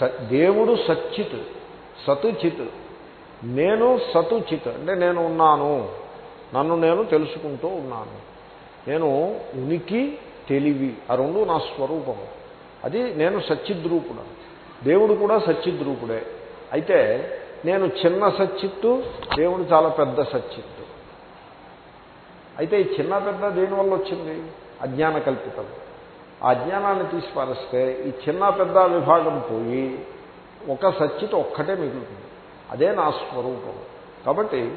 స దేవుడు సచ్చిత్ సత్ చిత్ నేను సతు చిత్ అంటే నేను ఉన్నాను. నన్ను నేను తెలుసుకుంటూ ఉన్నాను. నేను ఉనికి తెలివి ఆ రెండు నా స్వరూపము అది నేను సచ్చిద్రూపుడు. దేవుడు కూడా సచ్చిద్రూపుడే. అయితే నేను చిన్న సచ్చిత్తు దేవుడు చాలా పెద్ద సచ్చిత్తు. అయితే ఈ చిన్న పెద్ద దేనివల్ల వచ్చింది? అజ్ఞాన కల్పితం. ఆ అజ్ఞానాన్ని తీసిపారేస్తే ఈ చిన్న పెద్ద విభాగం పోయి ఒక సచ్చిత ఒక్కటే మిగులుతుంది. అదే నా స్వరూపం. కాబట్టి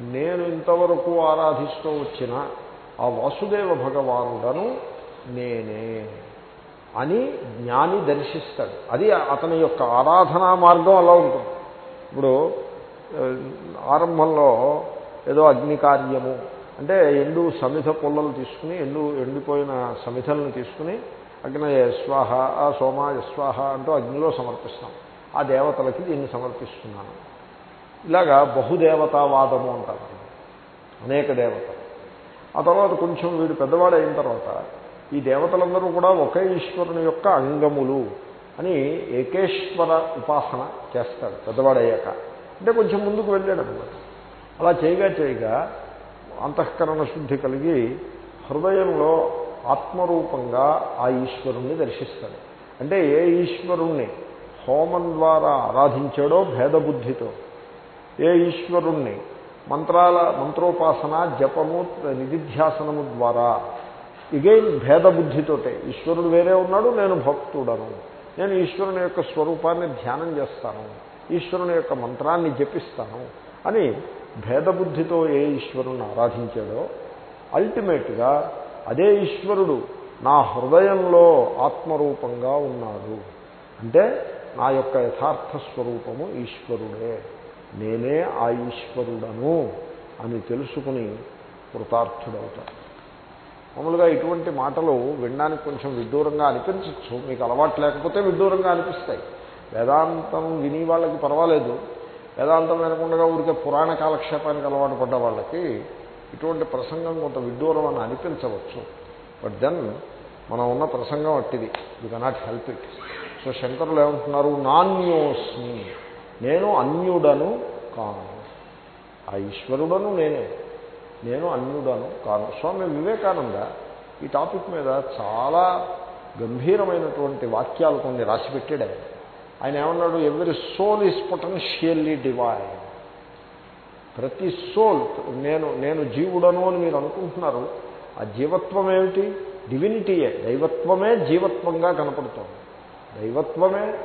నేను ఇంతవరకు ఆరాధిస్తూ వచ్చిన ఆ వాసుదేవ భగవానుడను నేనే అని జ్ఞాని దర్శిస్తాడు. అది అతని యొక్క ఆరాధనా మార్గం అలా ఉంటుంది. ఇప్పుడు ఆరంభంలో ఏదో అగ్ని కార్యము అంటే ఎండు సమిధ పుల్లలు తీసుకుని ఎండు ఎండిపోయిన సమిధలను తీసుకుని అగ్ని స్వాహ ఆ సోమ యస్వాహ అంటూ అగ్నిలో సమర్పిస్తాం. ఆ దేవతలకి దీన్ని సమర్పిస్తున్నాను. ఇలాగా బహుదేవతావాదము అంటారు. అనేక దేవతలు. ఆ తర్వాత కొంచెం వీడు పెద్దవాడు అయిన తర్వాత ఈ దేవతలందరూ కూడా ఒకే ఈశ్వరుని యొక్క అంగములు అని ఏకేశ్వర ఉపాసన చేస్తాడు పెద్దవాడయ్యాక. అంటే కొంచెం ముందుకు వెళ్ళాడు అనమాట అలా చేయగా చేయగా అంతఃకరణ శుద్ధి కలిగి హృదయంలో ఆత్మరూపంగా ఆ ఈశ్వరుణ్ణి దర్శిస్తాడు. అంటే ఏ ఈశ్వరుణ్ణి హోమం ద్వారా ఆరాధించాడో భేదబుద్ధితో ఏ ఈశ్వరుణ్ణి మంత్రాల మంత్రోపాసన జపము నిధిధ్యాసనము ద్వారా ఇగైన్ భేదబుద్ధితోటే ఈశ్వరుడు వేరే ఉన్నాడు నేను భక్తుడను నేను ఈశ్వరుని యొక్క స్వరూపాన్ని ధ్యానం చేస్తాను ఈశ్వరుని యొక్క మంత్రాన్ని జపిస్తాను అని భేదబుద్ధితో ఏ ఈశ్వరుని ఆరాధించాడో అల్టిమేట్గా అదే ఈశ్వరుడు నా హృదయంలో ఆత్మరూపంగా ఉన్నాడు. అంటే నా యొక్క యథార్థ స్వరూపము ఈశ్వరుడే. నేనే ఆ ఈశ్వరుడను అని తెలుసుకుని కృతార్థుడవుతాడు మామూలుగా ఇటువంటి మాటలు వినడానికి కొంచెం విడ్డూరంగా అనిపించవచ్చు మీకు అలవాటు లేకపోతే విడ్డూరంగా అనిపిస్తాయి. వేదాంతం విని వాళ్ళకి పర్వాలేదు. వేదాంతం వినకుండా ఊరికే పురాణ కాలక్షేపానికి అలవాటు పడ్డ వాళ్ళకి ఇటువంటి ప్రసంగం కొంత విడ్డూరం అని అనిపించవచ్చు. బట్ దెన్ మనం ఉన్న ప్రసంగం అట్టిది. You cannot help it so శంకరులు ఏమంటున్నారు? నాన్యోస్మి. నేను అన్యుడను కాను. ఆ ఈశ్వరుడను నేనే. నేను అన్యుడను కాను. స్వామి వివేకానంద ఈ టాపిక్ మీద చాలా గంభీరమైనటువంటి వాక్యాలు కొన్ని రాసిపెట్టాడు ఆయన. ఆయన ఏమన్నాడు ఎవరి సోల్ ఈజ్ పొటెన్షియల్లీ డివైన్ ప్రతి సోల్ నేను నేను జీవుడను అని మీరు అనుకుంటున్నారు ఆ జీవత్వం ఏమిటి? డివినిటీయే దైవత్వమే జీవత్వంగా కనపడుతుంది. దైవత్వమే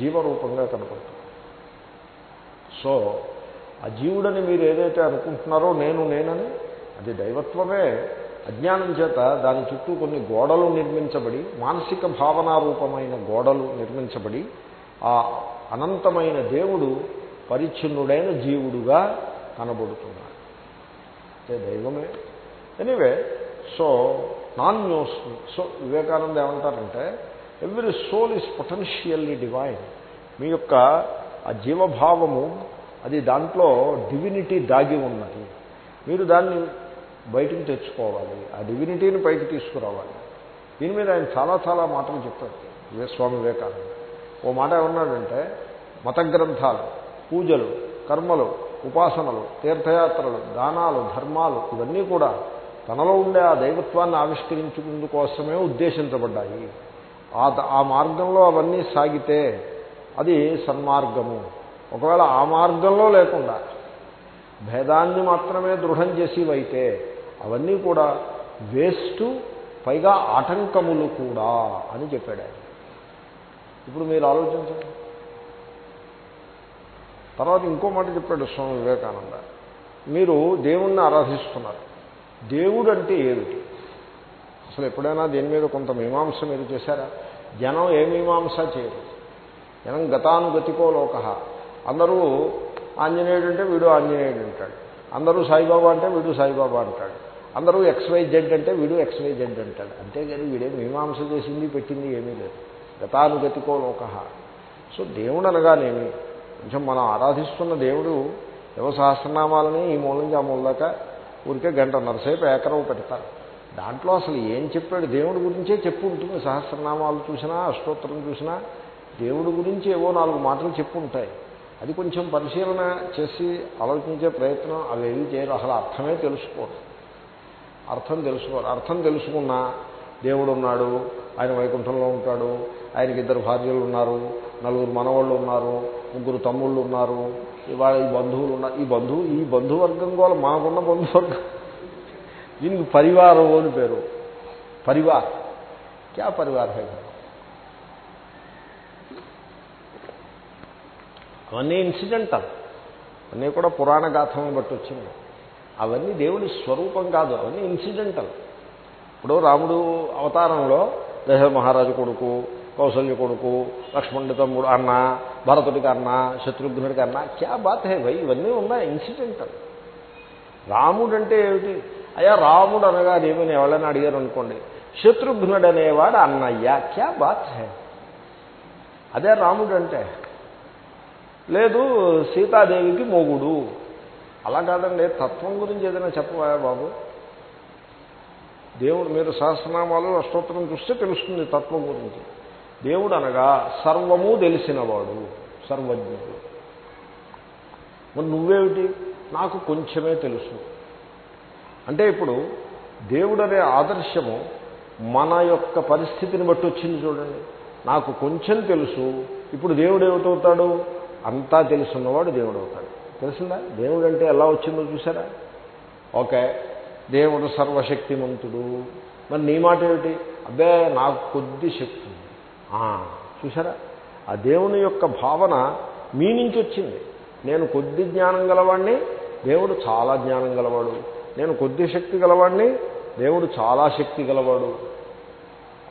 జీవరూపంగా కనపడుతుంది. సో ఆ జీవుడని మీరు ఏదైతే అనుకుంటున్నారో నేను నేనని అది దైవత్వమే. అజ్ఞానం చేత దాని చుట్టూ కొన్ని గోడలు నిర్మించబడి మానసిక భావనారూపమైన గోడలు నిర్మించబడి ఆ అనంతమైన దేవుడు పరిచ్ఛిన్నుడైన జీవుడుగా కనబడుతున్నాడు. అంటే దైవమే. Anyway so non news so Vivekananda ఏమంటారంటే every soul is potentially divine. మీ యొక్క ఆ జీవభావము అది దాంట్లో డివినిటీ దాగి ఉన్నది. మీరు దాన్ని బయటకు తెచ్చుకోవాలి. ఆ డివినిటీని పైకి తీసుకురావాలి. దీని మీద ఆయన చాలా చాలా మాటలు చెప్పారు వివే స్వామి వివేకానంద. ఓ మాట ఏమన్నాడంటే మత గ్రంథాలు పూజలు కర్మలు ఉపాసనలు తీర్థయాత్రలు దానాలు ధర్మాలు ఇవన్నీ కూడా తనలో ఉండే ఆ దైవత్వాన్ని ఆవిష్కరించుకుందుకోసమే ఉద్దేశించబడ్డాయి. ఆ ఆ మార్గంలో అవన్నీ సాగితే అది సన్మార్గము. ఒకవేళ ఆ మార్గంలో లేకుండా భేదాన్ని మాత్రమే దృఢం చేసేవైతే అవన్నీ కూడా వేస్ట్ పైగా ఆటంకములు కూడా అని చెప్పాడు ఆయన ఇప్పుడు మీరు ఆలోచించండి. తర్వాత ఇంకో మాట చెప్పాడు స్వామి వివేకానంద. మీరు దేవుణ్ణి ఆరాధిస్తున్నారు. దేవుడు అంటే ఏమిటి? అసలు ఎప్పుడైనా దీని మీద కొంత మీమాంస మీరు చేశారా? జనం ఏ మీమాంస చేయరు. జనం గతానుగతికో లోక. అందరూ ఆంజనేయుడు అంటే వీడు ఆంజనేయుడు అంటాడు. అందరూ సాయిబాబా అంటే వీడు సాయిబాబా అంటాడు. అందరూ ఎక్స్వై జెడ్ అంటే వీడు ఎక్స్వై జెడ్ అంటాడు. అంతేగాని వీడే మీమాంస చేసింది పెట్టింది ఏమీ లేదు. గతానుగతికో లోక సో దేవుడు అనగానేమి కొంచెం మనం ఆరాధిస్తున్న దేవుడు దేవ సహస్రనామాలని ఈ మూల నుంచి ఆ మూల దాకా ఊరికే గంటన్నరసేపు ఏకరవు పెడతారు. దాంట్లో అసలు ఏం చెప్పాడు? దేవుడి గురించే చెప్పు ఉంటుంది. సహస్రనామాలు చూసినా అష్టోత్తరం చూసినా దేవుడి గురించి ఏవో నాలుగు మాటలు చెప్పు ఉంటాయి. అది కొంచెం పరిశీలన చేసి ఆలోచించే ప్రయత్నం అవి ఏవి చేయరు. అసలు అర్థమే తెలుసుకోరు. అర్థం తెలుసుకోరు. అర్థం తెలుసుకున్నా దేవుడు ఉన్నాడు ఆయన వైకుంఠంలో ఉంటాడు. ఆయనకి ఇద్దరు భార్యలు ఉన్నారు. నలుగురు మనవాళ్ళు ఉన్నారు. ముగ్గురు తమ్ముళ్ళు ఉన్నారు. ఇవాళ ఈ బంధువులు ఉన్నారు ఈ బంధువు ఈ బంధువర్గం కూడా మనకున్న బంధువర్గం. దీనికి పరివారం అని పేరు. పరివార్. క్యా పరివార్ హై? అవన్నీ ఇన్సిడెంటల్. అన్నీ కూడా పురాణ గాథం బట్టి వచ్చింది. అవన్నీ దేవుడి స్వరూపం కాదు. అవన్నీ ఇన్సిడెంటల్. ఇప్పుడు రాముడు అవతారంలో దశ మహారాజు కొడుకు కౌసల్య కొడుకు లక్ష్మణుడి తమ్ముడు అన్న భరతుడికి అన్న శత్రుఘ్నుడికి అన్న క్యా బాత్ హే భయ్ ఇవన్నీ ఉన్నాయి ఇన్సిడెంటల్ రాముడు అంటే ఏమిటి? అయ్యా రాముడు అనగా ఏమని ఎవరైనా అడిగారు అనుకోండి శత్రుఘ్నుడు అనేవాడు అన్నయ్య క్యా బాత్ హే? అదే రాముడు అంటే లేదు సీతాదేవికి మొగుడు. అలా కాదండి తత్వం గురించి ఏదైనా చెప్పవా బాబు? దేవుడు మీరు సహస్రనామాలు అష్టోత్తరం చూస్తే తెలుస్తుంది తత్వం గురించి. దేవుడు అనగా సర్వము తెలిసినవాడు సర్వజ్ఞుడు. మరి నువ్వేమిటి? నాకు కొంచెమే తెలుసు. అంటే ఇప్పుడు దేవుడు అనే ఆదర్శము మన యొక్క పరిస్థితిని బట్టి వచ్చింది చూడండి. నాకు కొంచెం తెలుసు ఇప్పుడు దేవుడు ఏమిటవుతాడు? అంతా తెలుసున్నవాడు దేవుడు అవుతాడు తెలిసిందా? దేవుడు అంటే ఎలా వచ్చిందో చూసారా ఓకే దేవుడు సర్వశక్తిమంతుడు. మరి నీ మాట ఏమిటి? అబ్బే నాకు కొద్ది శక్తి ఉంది. చూసారా ఆ దేవుని యొక్క భావన మీ నుంచి వచ్చింది. నేను కొద్ది జ్ఞానం గలవాడిని దేవుడు చాలా జ్ఞానం గలవాడు. నేను కొద్ది శక్తి గలవాడిని దేవుడు చాలా శక్తి గలవాడు.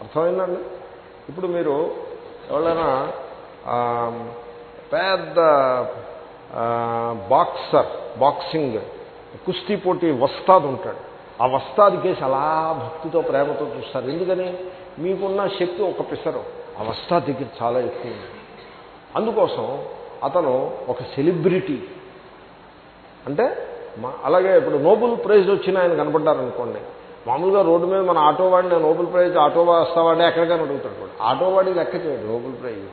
అర్థమైందండి? ఇప్పుడు మీరు ఎవరైనా పెద్ద బాక్సర్ బాక్సింగ్ కుస్తీ పోటీ వస్తాది ఉంటాడు. ఆ వస్తాది కేసు అలా భక్తితో ప్రేమతో చూస్తారు. ఎందుకని? మీకున్న శక్తి ఒక పిసరు. ఆ వస్తా దగ్గర చాలా ఎక్కువ అందుకోసం అతను ఒక సెలబ్రిటీ. అంటే అలాగే ఇప్పుడు నోబెల్ ప్రైజ్ వచ్చిన ఆయన కనపడ్డారనుకోండి. మామూలుగా రోడ్డు మీద మన ఆటో వాడిని నోబెల్ ప్రైజ్ ఆటో వస్తావాడే ఎక్కడికైనా అడుగుతాడు. ఆటో వాడి లెక్క చేయడు నోబెల్ ప్రైజ్.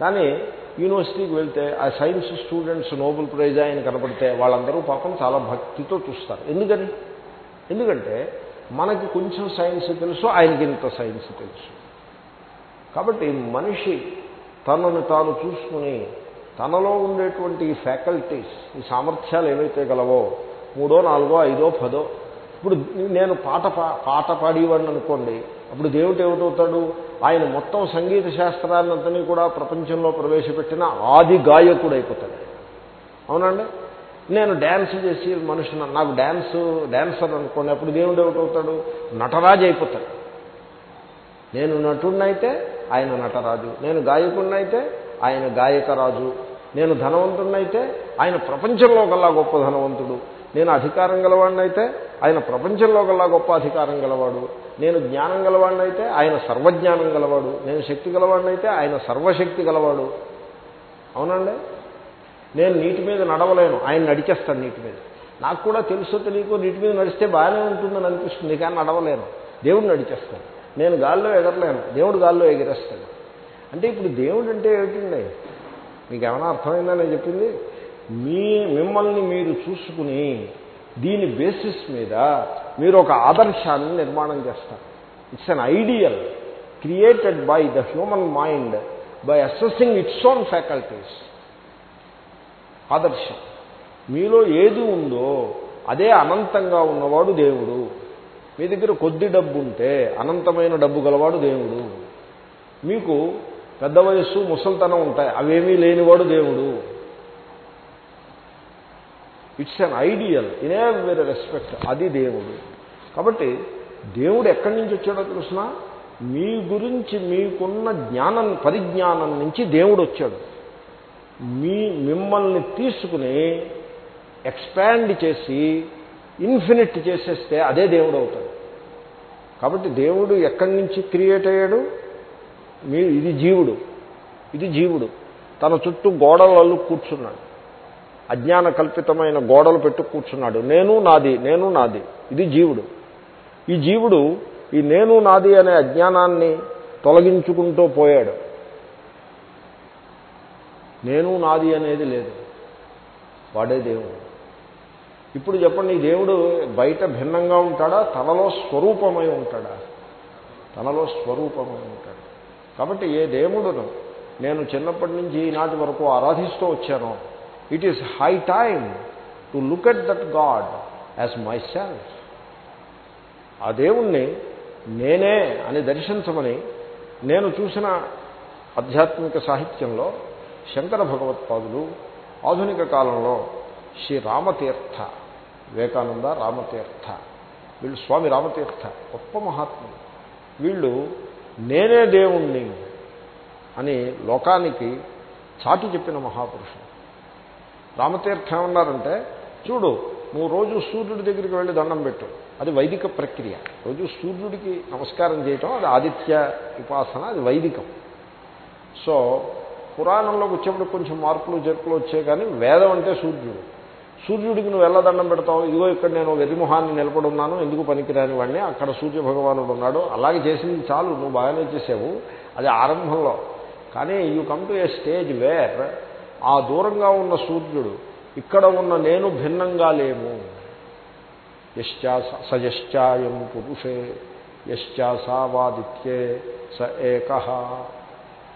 కానీ యూనివర్సిటీకి వెళ్తే ఆ సైన్స్ స్టూడెంట్స్ నోబెల్ ప్రైజ్ ఆయన కనపడితే వాళ్ళందరూ పాపం చాలా భక్తితో చూస్తారు. ఎందుకని? ఎందుకంటే మనకి కొంచెం సైన్స్ తెలుసు ఆయనకి ఇంత సైన్స్ తెలుసు. కాబట్టి మనిషి తనను తాను చూసుకుని తనలో ఉండేటువంటి ఈ ఫ్యాకల్టీస్ ఈ సామర్థ్యాలు ఏవైతే గలవో మూడో నాలుగో ఐదో పదో ఇప్పుడు నేను పాట పాట పాడేవాడిని అనుకోండి అప్పుడు దేవుడు ఏమిటవుతాడు? ఆయన మొత్తం సంగీత శాస్త్రాన్నంతని కూడా ప్రపంచంలో ప్రవేశపెట్టిన ఆది గాయకుడు అయిపోతాడు అవునండి? నేను డ్యాన్స్ చేసి మనుషులు నాకు డ్యాన్స్ డ్యాన్సర్ అనుకోండి అప్పుడు దేవుడు ఏమిటవుతాడు? నటరాజు అయిపోతాడు. నేను నటుడినైతే ఆయన నటరాజు నేను గాయకుడినైతే ఆయన గాయకరాజు నేను ధనవంతుడినైతే ఆయన ప్రపంచంలో కల్లా గొప్ప ధనవంతుడు. నేను అధికారం గలవాడినైతే ఆయన ప్రపంచంలో కల్లా గొప్ప అధికారం గలవాడు. నేను జ్ఞానం గలవాడినైతే ఆయన సర్వజ్ఞానం గలవాడు. నేను శక్తి గలవాడినైతే ఆయన సర్వశక్తి గలవాడు. అవునండి? నేను నీటి మీద నడవలేను. ఆయన నడిచేస్తాను నీటి మీద. నాకు కూడా తెలుసో తెలియకో నీటి మీద నడిస్తే బాగానే ఉంటుందని అనిపిస్తుంది కానీ నడవలేను. దేవుడు నడిచేస్తాను నేను గాల్లో ఎగరలేను. దేవుడు గాల్లో ఎగిరేస్తాడు. అంటే ఇప్పుడు దేవుడు అంటే ఏమిటండి? మీకు ఏమైనా అర్థమైందా నేను చెప్పింది? మిమ్మల్ని మీరు చూసుకుని దీని బేసిస్ మీద మీరు ఒక ఆదర్శాన్ని నిర్మాణం చేస్తారు. It's an ideal created by the human mind by assessing its own faculties ఆదర్శం. మీలో ఏది ఉందో అదే అనంతంగా ఉన్నవాడు దేవుడు. మీ దగ్గర కొద్ది డబ్బు ఉంటే అనంతమైన డబ్బు గలవాడు దేవుడు. మీకు పెద్ద వయస్సు ముసల్తనం ఉంటాయి. అవేమీ లేనివాడు దేవుడు. ఇట్స్ అన్ ఐడియల్ ఇన్ ఎవరి రెస్పెక్ట్ అది దేవుడు. కాబట్టి దేవుడు ఎక్కడి నుంచి వచ్చాడో తెలుసిన? మీ గురించి మీకున్న జ్ఞానం పరిజ్ఞానం నుంచి దేవుడు వచ్చాడు. మీ మిమ్మల్ని తీసుకుని ఎక్స్పాండ్ చేసి ఇన్ఫినిట్ చేసేస్తే అదే దేవుడు అవుతాడు. కాబట్టి దేవుడు ఎక్కడి నుంచి క్రియేట్ అయ్యాడు? మీ ఇది జీవుడు. ఇది జీవుడు. తన చుట్టూ గోడలలో కూర్చున్నాడు. అజ్ఞాన కల్పితమైన గోడలు పెట్టు కూర్చున్నాడు. నేను నాది నేను నాది. ఇది జీవుడు. ఈ జీవుడు ఈ నేను నాది అనే అజ్ఞానాన్ని తొలగించుకుంటూ పోయాడు. నేను నాది అనేది లేదు. వాడే దేవుడు. ఇప్పుడు చెప్పండి ఈ దేవుడు బయట భిన్నంగా ఉంటాడా? తనలో స్వరూపమై ఉంటాడా? తనలో స్వరూపమై ఉంటాడు. కాబట్టి ఏ దేవుడును నేను చిన్నప్పటి నుంచి ఈనాటి వరకు ఆరాధిస్తూ వచ్చాను it is high time to look at that God as myself ఆ దేవుణ్ణి నేనే అని దర్శించమని నేను చూసిన ఆధ్యాత్మిక సాహిత్యంలో శంకర భగవత్పాదులు ఆధునిక కాలంలో శ్రీ రామతీర్థ వివేకానంద రామతీర్థ వీళ్ళు స్వామి రామతీర్థ గొప్ప మహాత్ములు. వీళ్ళు నేనే దేవుణ్ణి అని లోకానికి చాటి చెప్పిన మహాపురుషుడు. రామతీర్థం ఏమన్నారంటే చూడు నువ్వు రోజు సూర్యుడి దగ్గరికి వెళ్ళి దండం పెట్టు. అది వైదిక ప్రక్రియ. రోజు సూర్యుడికి నమస్కారం చేయటం అది ఆదిత్య ఉపాసన అది వైదికం. సో పురాణంలోకి వచ్చేప్పుడు కొంచెం మార్పులు జరుపులు వచ్చాయి కానీ వేదం అంటే సూర్యుడు. సూర్యుడికి నువ్వు ఎలా దండం పెడతావు? ఇదిగో ఇక్కడ నేను వెరిముహాన్ని నిలబడి ఉన్నాను ఎందుకు పనికిరాని వాడిని? అక్కడ సూర్య భగవానుడు ఉన్నాడు. అలాగే చేసింది చాలు నువ్వు బాగానే చేసావు. అది ఆరంభంలో. కానీ you come to a stage where ఆ దూరంగా ఉన్న సూర్యుడు ఇక్కడ ఉన్న నేను భిన్నంగా లేము. యశ్చా సయశ్చాయం పురుషే యశ్చాసావాదిత్యే స ఏక.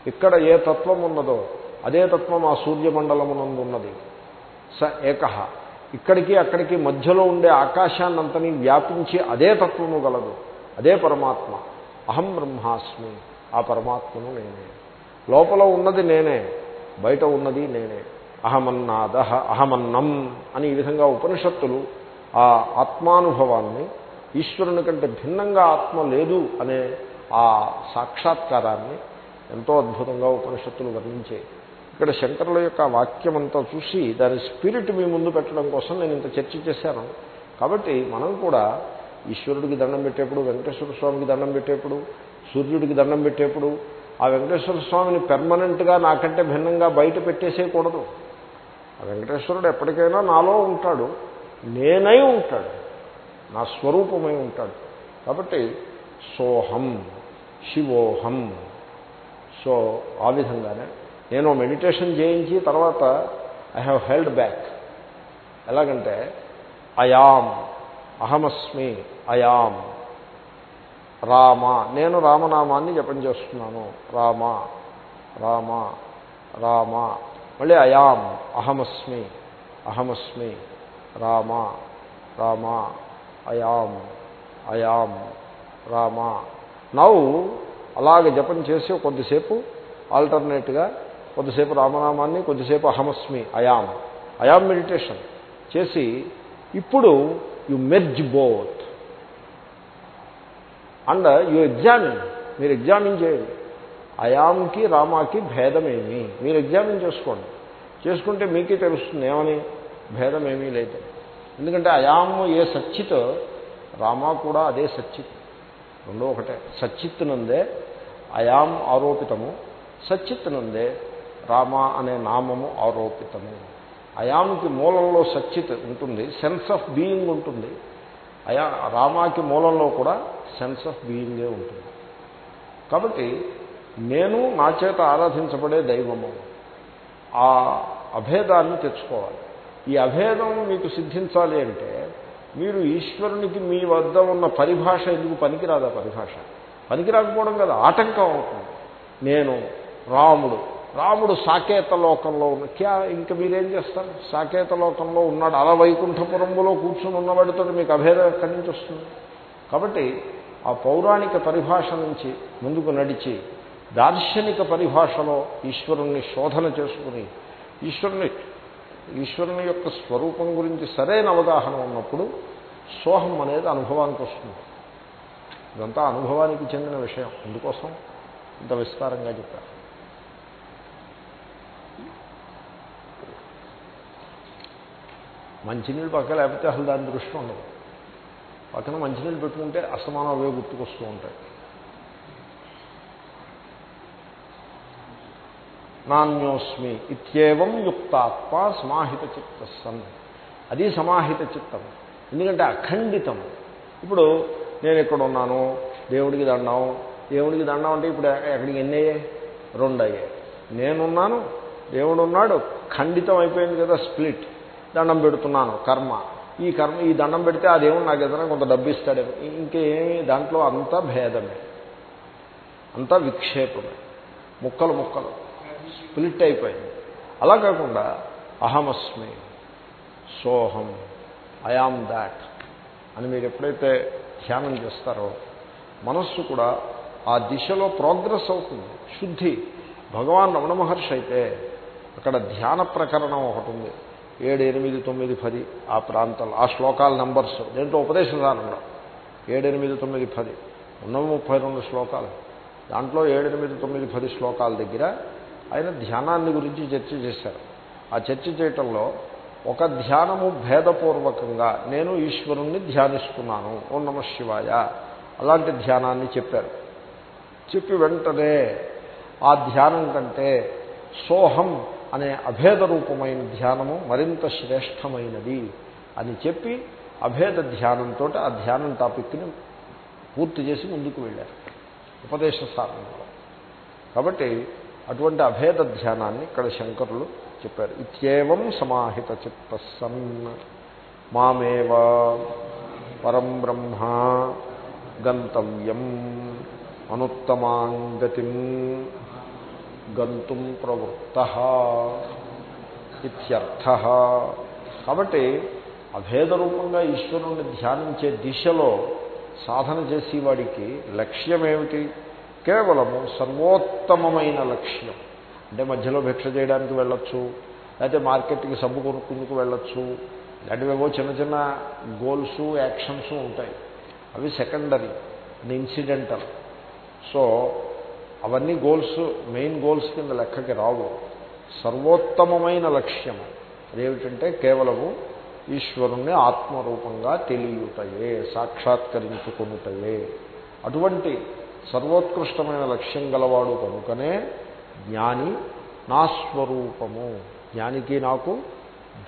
ఇక్కడ ఏ తత్వం ఉన్నదో అదే తత్వం ఆ సూర్యమండలమునందు ఉన్నది స ఏక. ఇక్కడికి అక్కడికి మధ్యలో ఉండే ఆకాశాన్నంతని వ్యాపించి అదే తత్వము గలదు. అదే పరమాత్మ. అహం బ్రహ్మాస్మి. ఆ పరమాత్మను నేనే. లోపల ఉన్నది నేనే. బయట ఉన్నది నేనే. అహమన్నాద అహమన్నం అని ఈ విధంగా ఉపనిషత్తులు ఆ ఆత్మానుభవాన్ని ఈశ్వరుని కంటే భిన్నంగా ఆత్మ లేదు అనే ఆ సాక్షాత్కారాన్ని ఎంతో అద్భుతంగా ఉపనిషత్తులు వర్ణించాయి. ఇక్కడ శంకరుల యొక్క వాక్యం అంతా చూసి దాని స్పిరిట్ మీ ముందు పెట్టడం కోసం నేను ఇంత చర్చ చేశాను. కాబట్టి మనం కూడా ఈశ్వరుడికి దండం పెట్టేప్పుడు వెంకటేశ్వర స్వామికి దండం పెట్టేప్పుడు సూర్యుడికి దండం పెట్టేప్పుడు ఆ వెంకటేశ్వర స్వామిని పెర్మనెంట్గా నాకంటే భిన్నంగా బయట పెట్టేసేయకూడదు. ఆ వెంకటేశ్వరుడు ఎప్పటికైనా నాలో ఉంటాడు. నేనై ఉంటాడు. నా స్వరూపమై ఉంటాడు. కాబట్టి సోహం శివోహం. సో ఆ విధంగానే నేను మెడిటేషన్ చేయించి తర్వాత ఐ హ్యావ్ హెల్డ్ బ్యాక్ ఎలాగంటే అయాం అహమస్మి అయాం రామ. నేను రామనామాన్ని జపం చేస్తున్నాను. రామ రామ రామ. మళ్ళీ అయాం అహమస్మి అహమస్మి Rama Rama I am I am Rama. నవ్వు అలాగే జపం చేసి కొద్దిసేపు ఆల్టర్నేట్గా కొద్దిసేపు రామనామాన్ని కొద్దిసేపు అహమస్మి అయాం. అయాం మెడిటేషన్ చేసి ఇప్పుడు you merge both. And you examine. మీరు ఎగ్జామిన్ చేయండి. అయాంకి రామాకి భేదమేమి? మీరు ఎగ్జామిన్ చేసుకోండి. చేసుకుంటే మీకే తెలుస్తుంది ఏమని? భేదమేమీ లేదు. ఎందుకంటే అయాం ఏ సచ్చిత్ రామా కూడా అదే సచ్చిత్. రెండో ఒకటే. సచ్చిత్ నందే అయాం ఆరోపితము. సచ్చిత్ నందే రామ అనే నామము ఆరోపితము. అయాంకి మూలంలో సచ్చిత్ ఉంటుంది. సెన్స్ ఆఫ్ బీయింగ్ ఉంటుంది. అయా రామాకి మూలంలో కూడా సెన్స్ ఆఫ్ బీయింగే ఉంటుంది. కాబట్టి నేను నా చేత ఆరాధించబడే దైవము. ఆ అభేదాన్ని తెచ్చుకోవాలి. ఈ అభేదం మీకు సిద్ధించాలి అంటే మీరు ఈశ్వరునికి మీ వద్ద ఉన్న పరిభాష ఎందుకు పనికిరాదా పరిభాష? పనికిరాకపోవడం కదా ఆటంకం అవుతుంది. నేను రాముడు రాముడు సాకేత లోకంలో ఉన్న క్యా ఇంక మీరేం చేస్తారు? సాకేత లోకంలో ఉన్నాడు. అలా వైకుంఠపురంలో కూర్చుని ఉన్నవాడితో మీకు అభేదం ఎక్కడి నుంచి వస్తుంది? కాబట్టి ఆ పౌరాణిక పరిభాష నుంచి ముందుకు నడిచి దార్శనిక పరిభాషలో ఈశ్వరుణ్ణి శోధన చేసుకుని ఈశ్వరుని ఈశ్వరుని యొక్క స్వరూపం గురించి సరైన అవగాహన ఉన్నప్పుడు సోహం అనేది అనుభవానికి వస్తుంది. ఇదంతా అనుభవానికి చెందిన విషయం. అందుకోసం ఇంత విస్తారంగా చెప్పారు. మంచినీళ్ళు పక్క లేకపోతే అసలు దాని దృష్టి ఉండదు. పక్కన మంచినీళ్ళు పెట్టుకుంటే అస్తమానం అవే గుర్తుకొస్తూ ఉంటాయి. నాణ్యోస్మి ఇత్యేవం యుక్తాత్మ సమాహిత చిత్త సన్ అది సమాహిత చిత్తం. ఎందుకంటే అఖండితం. ఇప్పుడు నేను ఇక్కడ ఉన్నాను దేవుడికి దండం. దేవుడికి దండం అంటే ఇప్పుడు ఎక్కడికి ఎన్ని అయ్యాయి? రెండు అయ్యాయి. నేనున్నాను దేవుడు ఉన్నాడు ఖండితం అయిపోయింది కదా స్ప్లిట్. దండం పెడుతున్నాను కర్మ. ఈ కర్మ ఈ దండం పెడితే అదేమో నాకు ఏదైనా కొంత డబ్బు ఇస్తాడేమో ఇంకేమి దాంట్లో అంతా భేదమే. అంతా విక్షేపమే. ముక్కలు ముక్కలు. స్ప్లిట్ అయిపోయింది. అలా కాకుండా అహమస్మి సోహం ఐఆమ్ దాట్ అని మీరు ఎప్పుడైతే ధ్యానం చేస్తారో మనస్సు కూడా ఆ దిశలో ప్రోగ్రెస్ అవుతుంది. శుద్ధి. భగవాన్ రమణ మహర్షి అయితే అక్కడ ధ్యాన ప్రకరణం ఒకటి ఉంది. ఏడు ఎనిమిది తొమ్మిది పది ఆ ప్రాంతాలు ఆ శ్లోకాల నంబర్స్. దేంట్లో ఉపదేశ సారంలో ఏడు ఎనిమిది తొమ్మిది పది. ఉన్నవి ముప్పై రెండు శ్లోకాలు. దాంట్లో ఏడు ఎనిమిది తొమ్మిది పది శ్లోకాల దగ్గర ఆయన ధ్యానాన్ని గురించి చర్చ చేశారు. ఆ చర్చ చేయటంలో ఒక ధ్యానము భేదపూర్వకంగా నేను ఈశ్వరుణ్ణి ధ్యానిస్తున్నాను. ఓ నమ శివాయ. అలాంటి ధ్యానాన్ని చెప్పారు. చెప్పి వెంటనే ఆ ధ్యానం కంటే సోహం అనే అభేద రూపమైన ధ్యానము మరింత శ్రేష్టమైనది అని చెప్పి అభేద ధ్యానంతో ఆ ధ్యానం టాపిక్ని పూర్తి చేసి ముందుకు వెళ్ళారు. ఉపదేశ సాధనలో. కాబట్టి అటువంటి అభేద ధ్యానాన్ని ఇక్కడ శంకరులు చెప్పారు. ఇత్యేవం సమాహిత చిత్త సన్ మామేవ పరం బ్రహ్మ గంతవ్యం అనుత్తమాంగతిం గంతుం ప్రవృత్త ఇత్యర్థ. కాబట్టి అభేద రూపంగా ఈశ్వరుణ్ణి ధ్యానించే దిశలో సాధన చేసేవాడికి లక్ష్యం ఏమిటి కేవలము సర్వోత్తమమైన లక్ష్యం. అంటే మధ్యలో భిక్ష చేయడానికి వెళ్ళొచ్చు లేకపోతే మార్కెట్కి సబ్బు కొనుక్కుందుకు వెళ్ళొచ్చు ఇలాంటివేవో చిన్న చిన్న గోల్స్ యాక్షన్స్ ఉంటాయి. అవి సెకండరీ ఇన్సిడెంటల్. సో అవన్నీ గోల్స్ మెయిన్ గోల్స్ కింద లెక్కకి రావు. సర్వోత్తమమైన లక్ష్యం అదేమిటంటే కేవలము ఈశ్వరుణ్ణి ఆత్మరూపంగా తెలియటయే సాక్షాత్కరించుకునుటయే. అటువంటి సర్వోత్కృష్టమైన లక్ష్యం గలవాడు కనుకనే జ్ఞాని నా స్వరూపము. జ్ఞానికి నాకు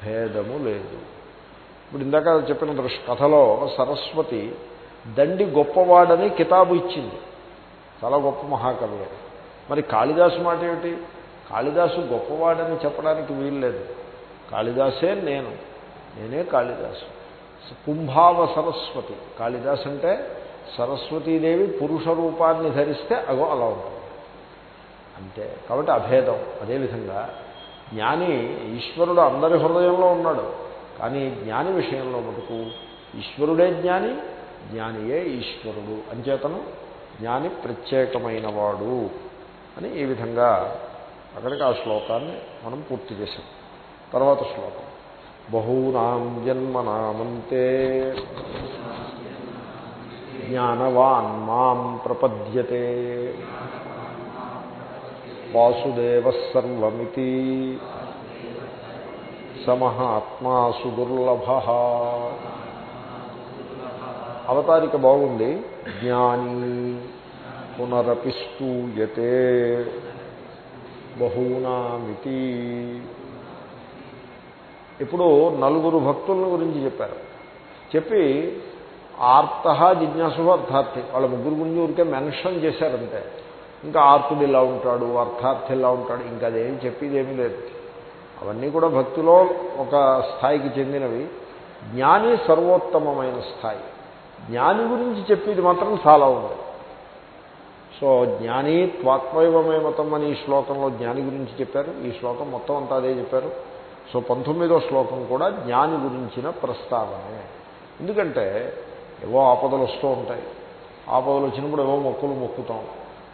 భేదము లేదు. ఇప్పుడు ఇందాక చెప్పిన దృష్ కథలో సరస్వతి దండి గొప్పవాడని కితాబు ఇచ్చింది. చాలా గొప్ప మహాకవి. అది మరి కాళిదాసు మాట ఏమిటి? కాళిదాసు గొప్పవాడని చెప్పడానికి వీల్లేదు. కాళిదాసే నేను. నేనే కాళిదాసు. కుంభావ సరస్వతి. కాళిదాస్ అంటే సరస్వతీదేవి పురుష రూపాన్ని ధరిస్తే అగో అలా ఉంటుంది. అంతే కాబట్టి అభేదం. అదేవిధంగా జ్ఞాని ఈశ్వరుడు అందరి హృదయంలో ఉన్నాడు. కానీ జ్ఞాని విషయంలో మటుకు ఈశ్వరుడే జ్ఞాని జ్ఞానియే ఈశ్వరుడు. అంచేతను జ్ఞాని ప్రత్యేకమైన వాడు అని ఈ విధంగా అక్కడికి ఆ శ్లోకాన్ని మనం పూర్తి చేశాం. తర్వాత శ్లోకం. బహూనాం జన్మనామంతే జ్ఞానవాన్ మాం ప్రపద్యతే వాసుదేవ సర్వమితి సమహాత్మాసు దుర్లభ. అవతారిక బాగుంది. జ్ఞాని పునరపిస్తూయతే బహూనామితి ఇప్పుడు నలుగురు భక్తుల గురించి చెప్పారు. చెప్పి ఆర్త జిజ్ఞాసు అర్థార్థి. వాళ్ళ ముగ్గురు గురించి ఊరికే మెన్షన్ చేశారంటే ఇంకా ఆర్తుడు ఇలా ఉంటాడు అర్థార్థి ఇలా ఉంటాడు ఇంకా అదేమి చెప్పేదేమీ లేదు. అవన్నీ కూడా భక్తిలో ఒక స్థాయికి చెందినవి. జ్ఞాని సర్వోత్తమమైన స్థాయి. జ్ఞాని గురించి చెప్పేది మాత్రం చాలా ఉంది. సో జ్ఞాని త్వాత్మైవమే మతం అని ఈ శ్లోకంలో జ్ఞాని గురించి చెప్పారు. ఈ శ్లోకం మొత్తం అంతా అదే చెప్పారు. సో పంతొమ్మిదో శ్లోకం కూడా జ్ఞాని గురించిన ప్రస్తావనే. ఎందుకంటే ఏవో ఆపదలు వస్తూ ఉంటాయి. ఆపదలు వచ్చినప్పుడు ఏవో మొక్కులు మొక్కుతాం.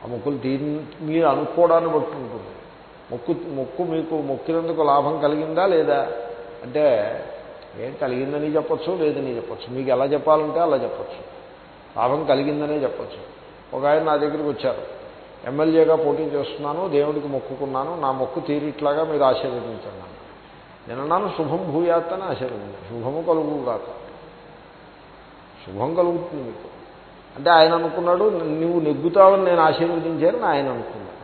ఆ మొక్కులు తీరి మీరు అనుకోవడాన్ని బట్టి ఉంటుంది. మొక్కు మొక్కు మీకు మొక్కినందుకు లాభం కలిగిందా లేదా? అంటే ఏం కలిగిందని చెప్పచ్చు లేదని చెప్పచ్చు. మీకు ఎలా చెప్పాలంటే అలా చెప్పచ్చు. లాభం కలిగిందనే చెప్పచ్చు. ఒక ఆయన నా దగ్గరికి వచ్చారు. ఎమ్మెల్యేగా పోటీ చేస్తున్నాను దేవుడికి మొక్కుకున్నాను నా మొక్కు తీరిట్లాగా మీరు ఆశీర్వదించండి అన్నాను. నేను అన్నాను శుభం భూయాత్ అని ఆశీర్వదించాను శుభము కలుగుగాక. శుభం కలుగుతుంది మీకు. అంటే ఆయన అనుకున్నాడు నువ్వు నెగ్గుతావని నేను ఆశీర్వదించానని ఆయన అనుకున్నాడు.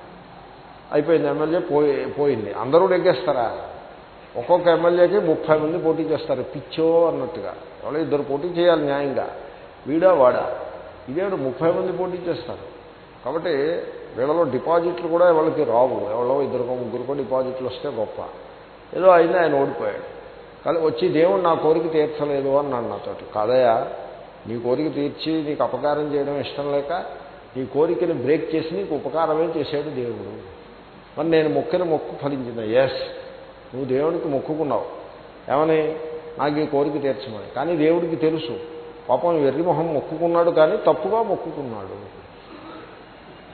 అయిపోయింది. ఎమ్మెల్యే పోయి పోయింది. అందరూ నెగ్గేస్తారా? ఒక్కొక్క ఎమ్మెల్యేకి ముప్పై మంది పోటీ చేస్తారు. పిచ్చో అన్నట్టుగా. వాళ్ళు ఇద్దరు పోటీ చేయాలి న్యాయంగా. వీడా వాడా? ఇదేడు ముప్పై మంది పోటీ చేస్తారు. కాబట్టి వీళ్ళలో డిపాజిట్లు కూడా ఎవరికి రావు. ఎవరో ఇద్దరికో ముగ్గురికో డిపాజిట్లు వస్తే గొప్ప. ఏదో అయింది ఆయన ఓడిపోయాడు. కానీ వచ్చి దేవుడు నా కోరిక తీర్చలేదు అని నన్ను నాతోటి కాదయా నీ కోరిక తీర్చి నీకు అపకారం చేయడం ఇష్టం లేక నీ కోరికని బ్రేక్ చేసి నీకు ఉపకారమే చేశాడు దేవుడు. మరి నేను మొక్కిన మొక్కు ఫలించింది? ఎస్ నువ్వు దేవుడికి మొక్కుకున్నావు. ఏమని? నాకు ఈ కోరిక తీర్చమని. కానీ దేవుడికి తెలుసు. పాపం ఎర్రిమొహం మొక్కుకున్నాడు కానీ తప్పుగా మొక్కుకున్నాడు.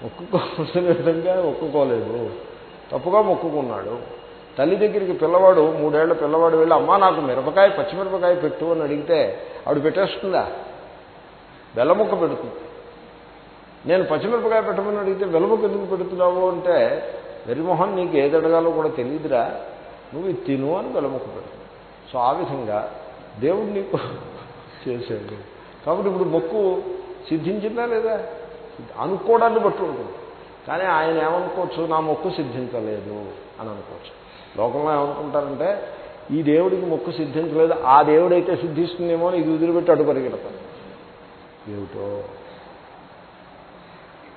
మొక్కుకోవాల్సిన విధంగా మొక్కుకోలేదు. తప్పుగా మొక్కుకున్నాడు. తల్లి దగ్గరికి పిల్లవాడు మూడేళ్ళ పిల్లవాడు వెళ్ళి అమ్మా నాకు మిరపకాయ పచ్చిమిరపకాయ పెట్టు అని అడిగితే ఆవిడ పెట్టేస్తుందా? బెల్లముక్క పెడుతుంది నేను పచ్చిమిరపకాయ పెట్టమని అడిగితే బెల్లముక్క ఎందుకు పెడుతున్నావు? అంటే వెరిమొహం నీకు ఏది అడగాలో కూడా తెలియదురా. నువ్వు ఇది తిను అని బెల్లముక్క పెడుతుంది సో ఆ విధంగా దేవుడు నీకు చేశాడు. కాబట్టి ఇప్పుడు మొక్కు సిద్ధించిందా లేదా? అనుకోవడాన్ని బట్టి ఉంటుంది. కానీ ఆయన ఏమనుకోవచ్చు? నా మొక్కు సిద్ధించలేదు అని అనుకోవచ్చు. లోకంలో ఏమనుకుంటారంటే ఈ దేవుడికి మొక్కు సిద్ధించలేదు ఆ దేవుడైతే సిద్ధిస్తుందేమో అని ఇది వదిలిపెట్టి అటు పరిగెడతాను ఏమిటో?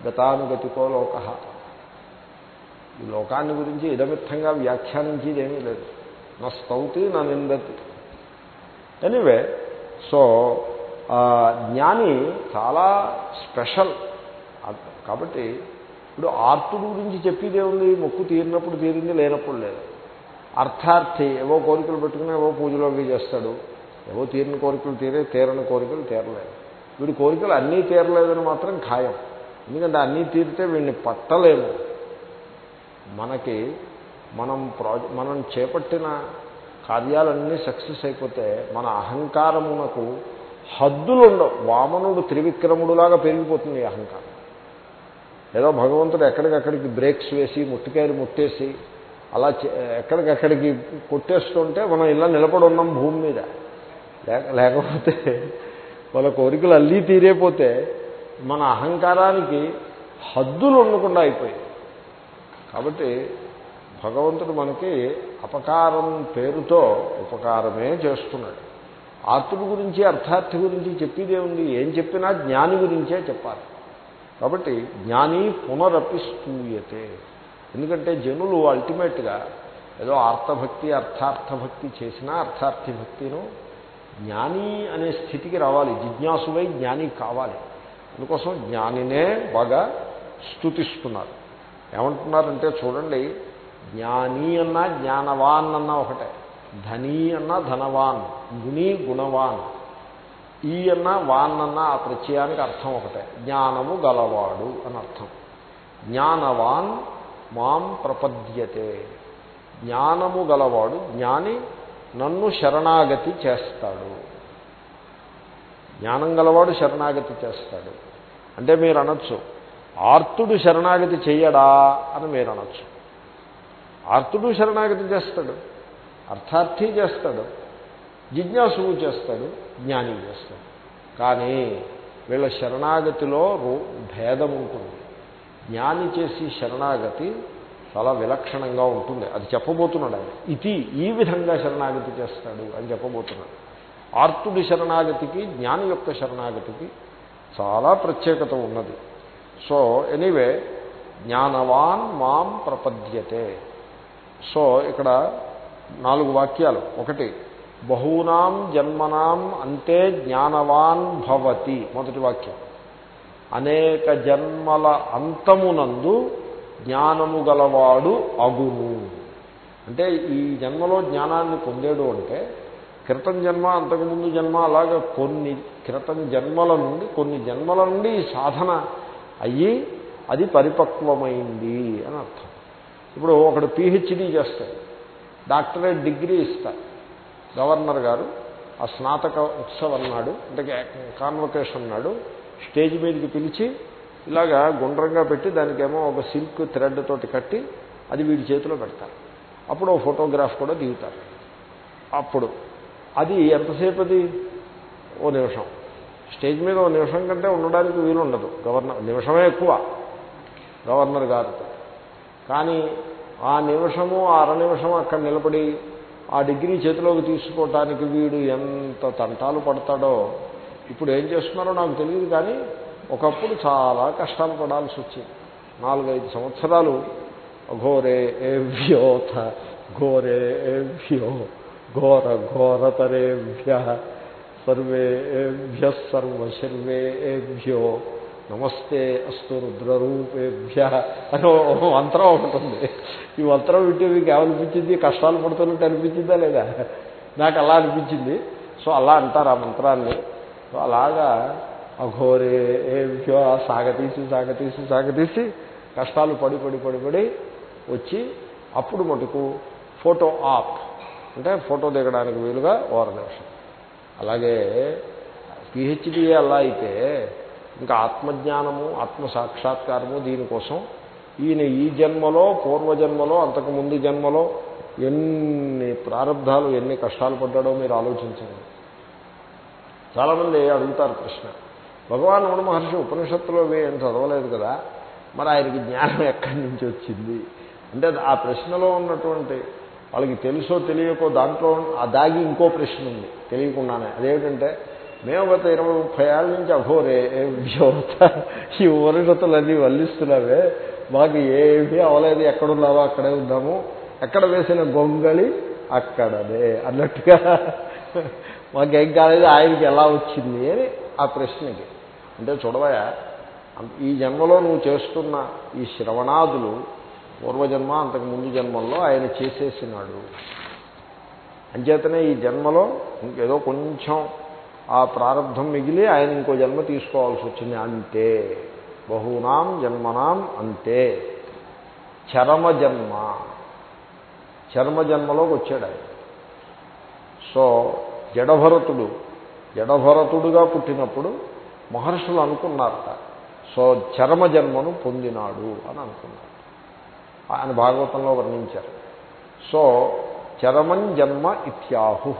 గతానుగతికో లోక. ఈ లోకాన్ని గురించి ఇదమిత్తంగా వ్యాఖ్యానించేది ఏమీ లేదు. నా స్తౌతి నా నిందతి. ఎనీవే సో జ్ఞాని చాలా స్పెషల్. కాబట్టి ఇప్పుడు ఆర్తుడు గురించి చెప్పేదే ఉంది మొక్కు తీరినప్పుడు తీరింది లేనప్పుడు లేదు. అర్థార్థి ఏవో కోరికలు పెట్టుకుని ఏవో పూజలోకి చేస్తాడు. ఏవో తీరిన కోరికలు తీరే తీరని కోరికలు తీరలేదు. వీడి కోరికలు అన్నీ తీరలేదని మాత్రం ఖాయం. ఎందుకంటే అన్నీ తీరితే వీడిని పట్టలేము. మనకి మనం ప్రాజెక్ట్ మనం చేపట్టిన కార్యాలన్నీ సక్సెస్ అయిపోతే మన అహంకారమునకు హద్దులు ఉండవు వామనుడు త్రివిక్రముడులాగా పెరిగిపోతుంది అహంకారం. ఏదో భగవంతుడు ఎక్కడికక్కడికి బ్రేక్స్ వేసి ముట్టికాయలు ముట్టేసి అలా ఎక్కడికక్కడికి కొట్టేస్తుంటే మనం ఇలా నిలబడి ఉన్నాం భూమి మీద. లేకపోతే వాళ్ళ కోరికలు అల్లీ తీరేపోతే మన అహంకారానికి హద్దులు ఉండకుండా అయిపోయాయి. కాబట్టి భగవంతుడు మనకి అపకారం పేరుతో ఉపకారమే చేస్తున్నాడు. ఆర్తుడి గురించి అర్థార్థి గురించి చెప్పేదేముంది ఏం చెప్పినా జ్ఞాని గురించే చెప్పాలి. కాబట్టి జ్ఞాని పునరపిస్తూయతే. ఎందుకంటే జనులు అల్టిమేట్గా ఏదో ఆర్తభక్తి అర్థార్థభక్తి చేసినా అర్థార్థి భక్తిను జ్ఞాని అనే స్థితికి రావాలి. జిజ్ఞాసువై జ్ఞాని కావాలి. అందుకోసం జ్ఞానినే బాగా స్థుతిస్తున్నారు ఏమంటున్నారంటే చూడండి జ్ఞాని అన్నా జ్ఞానవాన్ అన్నా ఒకటే. ధనీ అన్నా ధనవాన్ గుణి గుణవాన్. ఈ అన్న వాన్ అన్న ఆ ప్రత్యయానికి అర్థం ఒకటే. జ్ఞానము గలవాడు అని అర్థం. జ్ఞానవాన్ మాం ప్రపద్యతే. జ్ఞానము గలవాడు జ్ఞాని నన్ను శరణాగతి చేస్తాడు. జ్ఞానం గలవాడు శరణాగతి చేస్తాడు. అంటే మీరు అనొచ్చు ఆర్తుడు శరణాగతి చెయ్యడా అని మీరు అనొచ్చు. ఆర్తుడు శరణాగతి చేస్తాడు అర్థార్థి చేస్తాడు జిజ్ఞాసువు చేస్తాడు జ్ఞాని చేస్తాడు. కానీ వీళ్ళ శరణాగతిలో భేదం ఉంటుంది. జ్ఞాని చేసి శరణాగతి చాలా విలక్షణంగా ఉంటుంది. అది చెప్పబోతున్నాడు ఆయన. ఇది ఈ విధంగా శరణాగతి చేస్తాడు అని చెప్పబోతున్నాడు. ఆర్తుడి శరణాగతికి జ్ఞాని యొక్క శరణాగతికి చాలా ప్రత్యేకత ఉన్నది. సో ఎనీవే జ్ఞానవాన్ మాం ప్రపద్యతే. సో ఇక్కడ నాలుగు వాక్యాలు. ఒకటి బహూనాం జన్మనాం అంతే జ్ఞానవాన్ భవతి. మొదటి వాక్యం. అనేక జన్మల అంతమునందు జ్ఞానము గలవాడు అగును. అంటే ఈ జన్మలో జ్ఞానాన్ని పొందాడు అంటే క్రితం జన్మ అంతకుముందు జన్మ అలాగే కొన్ని క్రితం జన్మల నుండి కొన్ని జన్మల నుండి ఈ సాధన అయ్యి అది పరిపక్వమైంది అని అర్థం. ఇప్పుడు ఒకడు పిహెచ్డీ చేస్తాడు. డాక్టరేట్ డిగ్రీ ఇస్తారు గవర్నర్ గారు ఆ స్నాతక ఉత్సవం నాడు అంటే కాన్వకేషన్ నాడు స్టేజ్ మీదకి పిలిచి ఇలాగా గుండ్రంగా పెట్టి దానికేమో ఒక సిల్క్ థ్రెడ్ తోటి కట్టి అది వీడి చేతిలో పెడతారు. అప్పుడు ఓ ఫోటోగ్రాఫ్ కూడా దిగుతారు. అప్పుడు అది ఎంతసేపు అది ఓ నిమిషం. స్టేజ్ మీద ఒక నిమిషం కంటే ఉండడానికి వీలుండదు. గవర్నర్ నిమిషమే ఎక్కువ. గవర్నర్ గారితో కానీ ఆ నిమిషము అర నిమిషం అక్కడ నిలబడి ఆ డిగ్రీ చేతిలోకి తీసుకోవటానికి వీడు ఎంత తంటాలు పడతాడో ఇప్పుడు ఏం చేస్తున్నారో నాకు తెలియదు కానీ ఒకప్పుడు చాలా కష్టాలు పడాల్సి వచ్చింది. నాలుగైదు సంవత్సరాలు ఘోరే ఏభ్యోథ ఘోరే ఏవ్యో ఘోర ఘోరతరేభ్య సర్వేభ్య సర్వశర్వేభ్యో. నమస్తే అస్తు రుద్రరూపేభ్య అని మంత్రం ఒకటి ఈ మంత్రం వింటే మీకు ఏమనిపించింది? కష్టాలు పడుతున్నట్టు అనిపించిందా లేదా? నాకు అలా అనిపించింది. సో అలా అంటారు ఆ మంత్రాన్ని. సో అలాగా అఘోరే ఏభ్యో సాగతీసి సాగతీసి సాగతీసి కష్టాలు పడి పడి పడి పడి వచ్చి అప్పుడు మటుకు ఫోటో ఆప్ అంటే ఫోటో దిగడానికి వీలుగా ఓరదర్శనం అలాగే పిహెచ్డీ అలా అయితే ఇంకా ఆత్మజ్ఞానము ఆత్మ సాక్షాత్కారము దీనికోసం ఈయన ఈ జన్మలో పూర్వజన్మలో అంతకు ముందు జన్మలో ఎన్ని ప్రారంధాలు ఎన్ని కష్టాలు పడ్డాడో మీరు ఆలోచించండి. చాలామంది అడుగుతారు ప్రశ్న భగవాన్ రమణ మహర్షి ఉపనిషత్తులో ఏం చదవలేదు కదా? మరి ఆయనకి జ్ఞానం ఎక్కడి నుంచి వచ్చింది? అంటే ఆ ప్రశ్నలో ఉన్నటువంటి వాళ్ళకి తెలుసో తెలియకో దాంట్లో ఆ దాగి ఇంకో ప్రశ్న ఉంది. తెలియకుండానే. అదేమిటంటే మేము గత ఇరవై ముప్పై ఏళ్ళ నుంచి అఘోరే వ్యోత ఈ ఉపనిషత్తులన్నీ వల్లిస్తున్నావే. మాకు ఏమీ అవలేదు ఎక్కడున్నావో అక్కడే ఉన్నాము. ఎక్కడ వేసిన గొంగళి అక్కడదే అన్నట్టుగా. మాకేం కాలేదు ఆయనకి ఎలా వచ్చింది అని ఆ ప్రశ్నకి. అంటే చూడవయా ఈ జన్మలో నువ్వు చేస్తున్న ఈ శ్రవణాదులు పూర్వజన్మ అంతకు ముందు జన్మల్లో ఆయన చేసేసినాడు. అంచేతనే ఈ జన్మలో ఇంకేదో కొంచెం ఆ ప్రారంభం మిగిలి ఆయన ఇంకో జన్మ తీసుకోవాల్సి వచ్చింది. అంతే. బహునాం జన్మనాం అంతే. చరమ జన్మ చర్మ జన్మలోకి వచ్చాడు ఆయన. సో జడభరతుడు జడభరతుడుగా పుట్టినప్పుడు మహర్షులు అనుకున్నారట సో చరమ జన్మను పొందినాడు అని అనుకున్నారు. ఆయన భాగవతంలో వర్ణించారు. సో చరమం జన్మ ఇత్యాహు.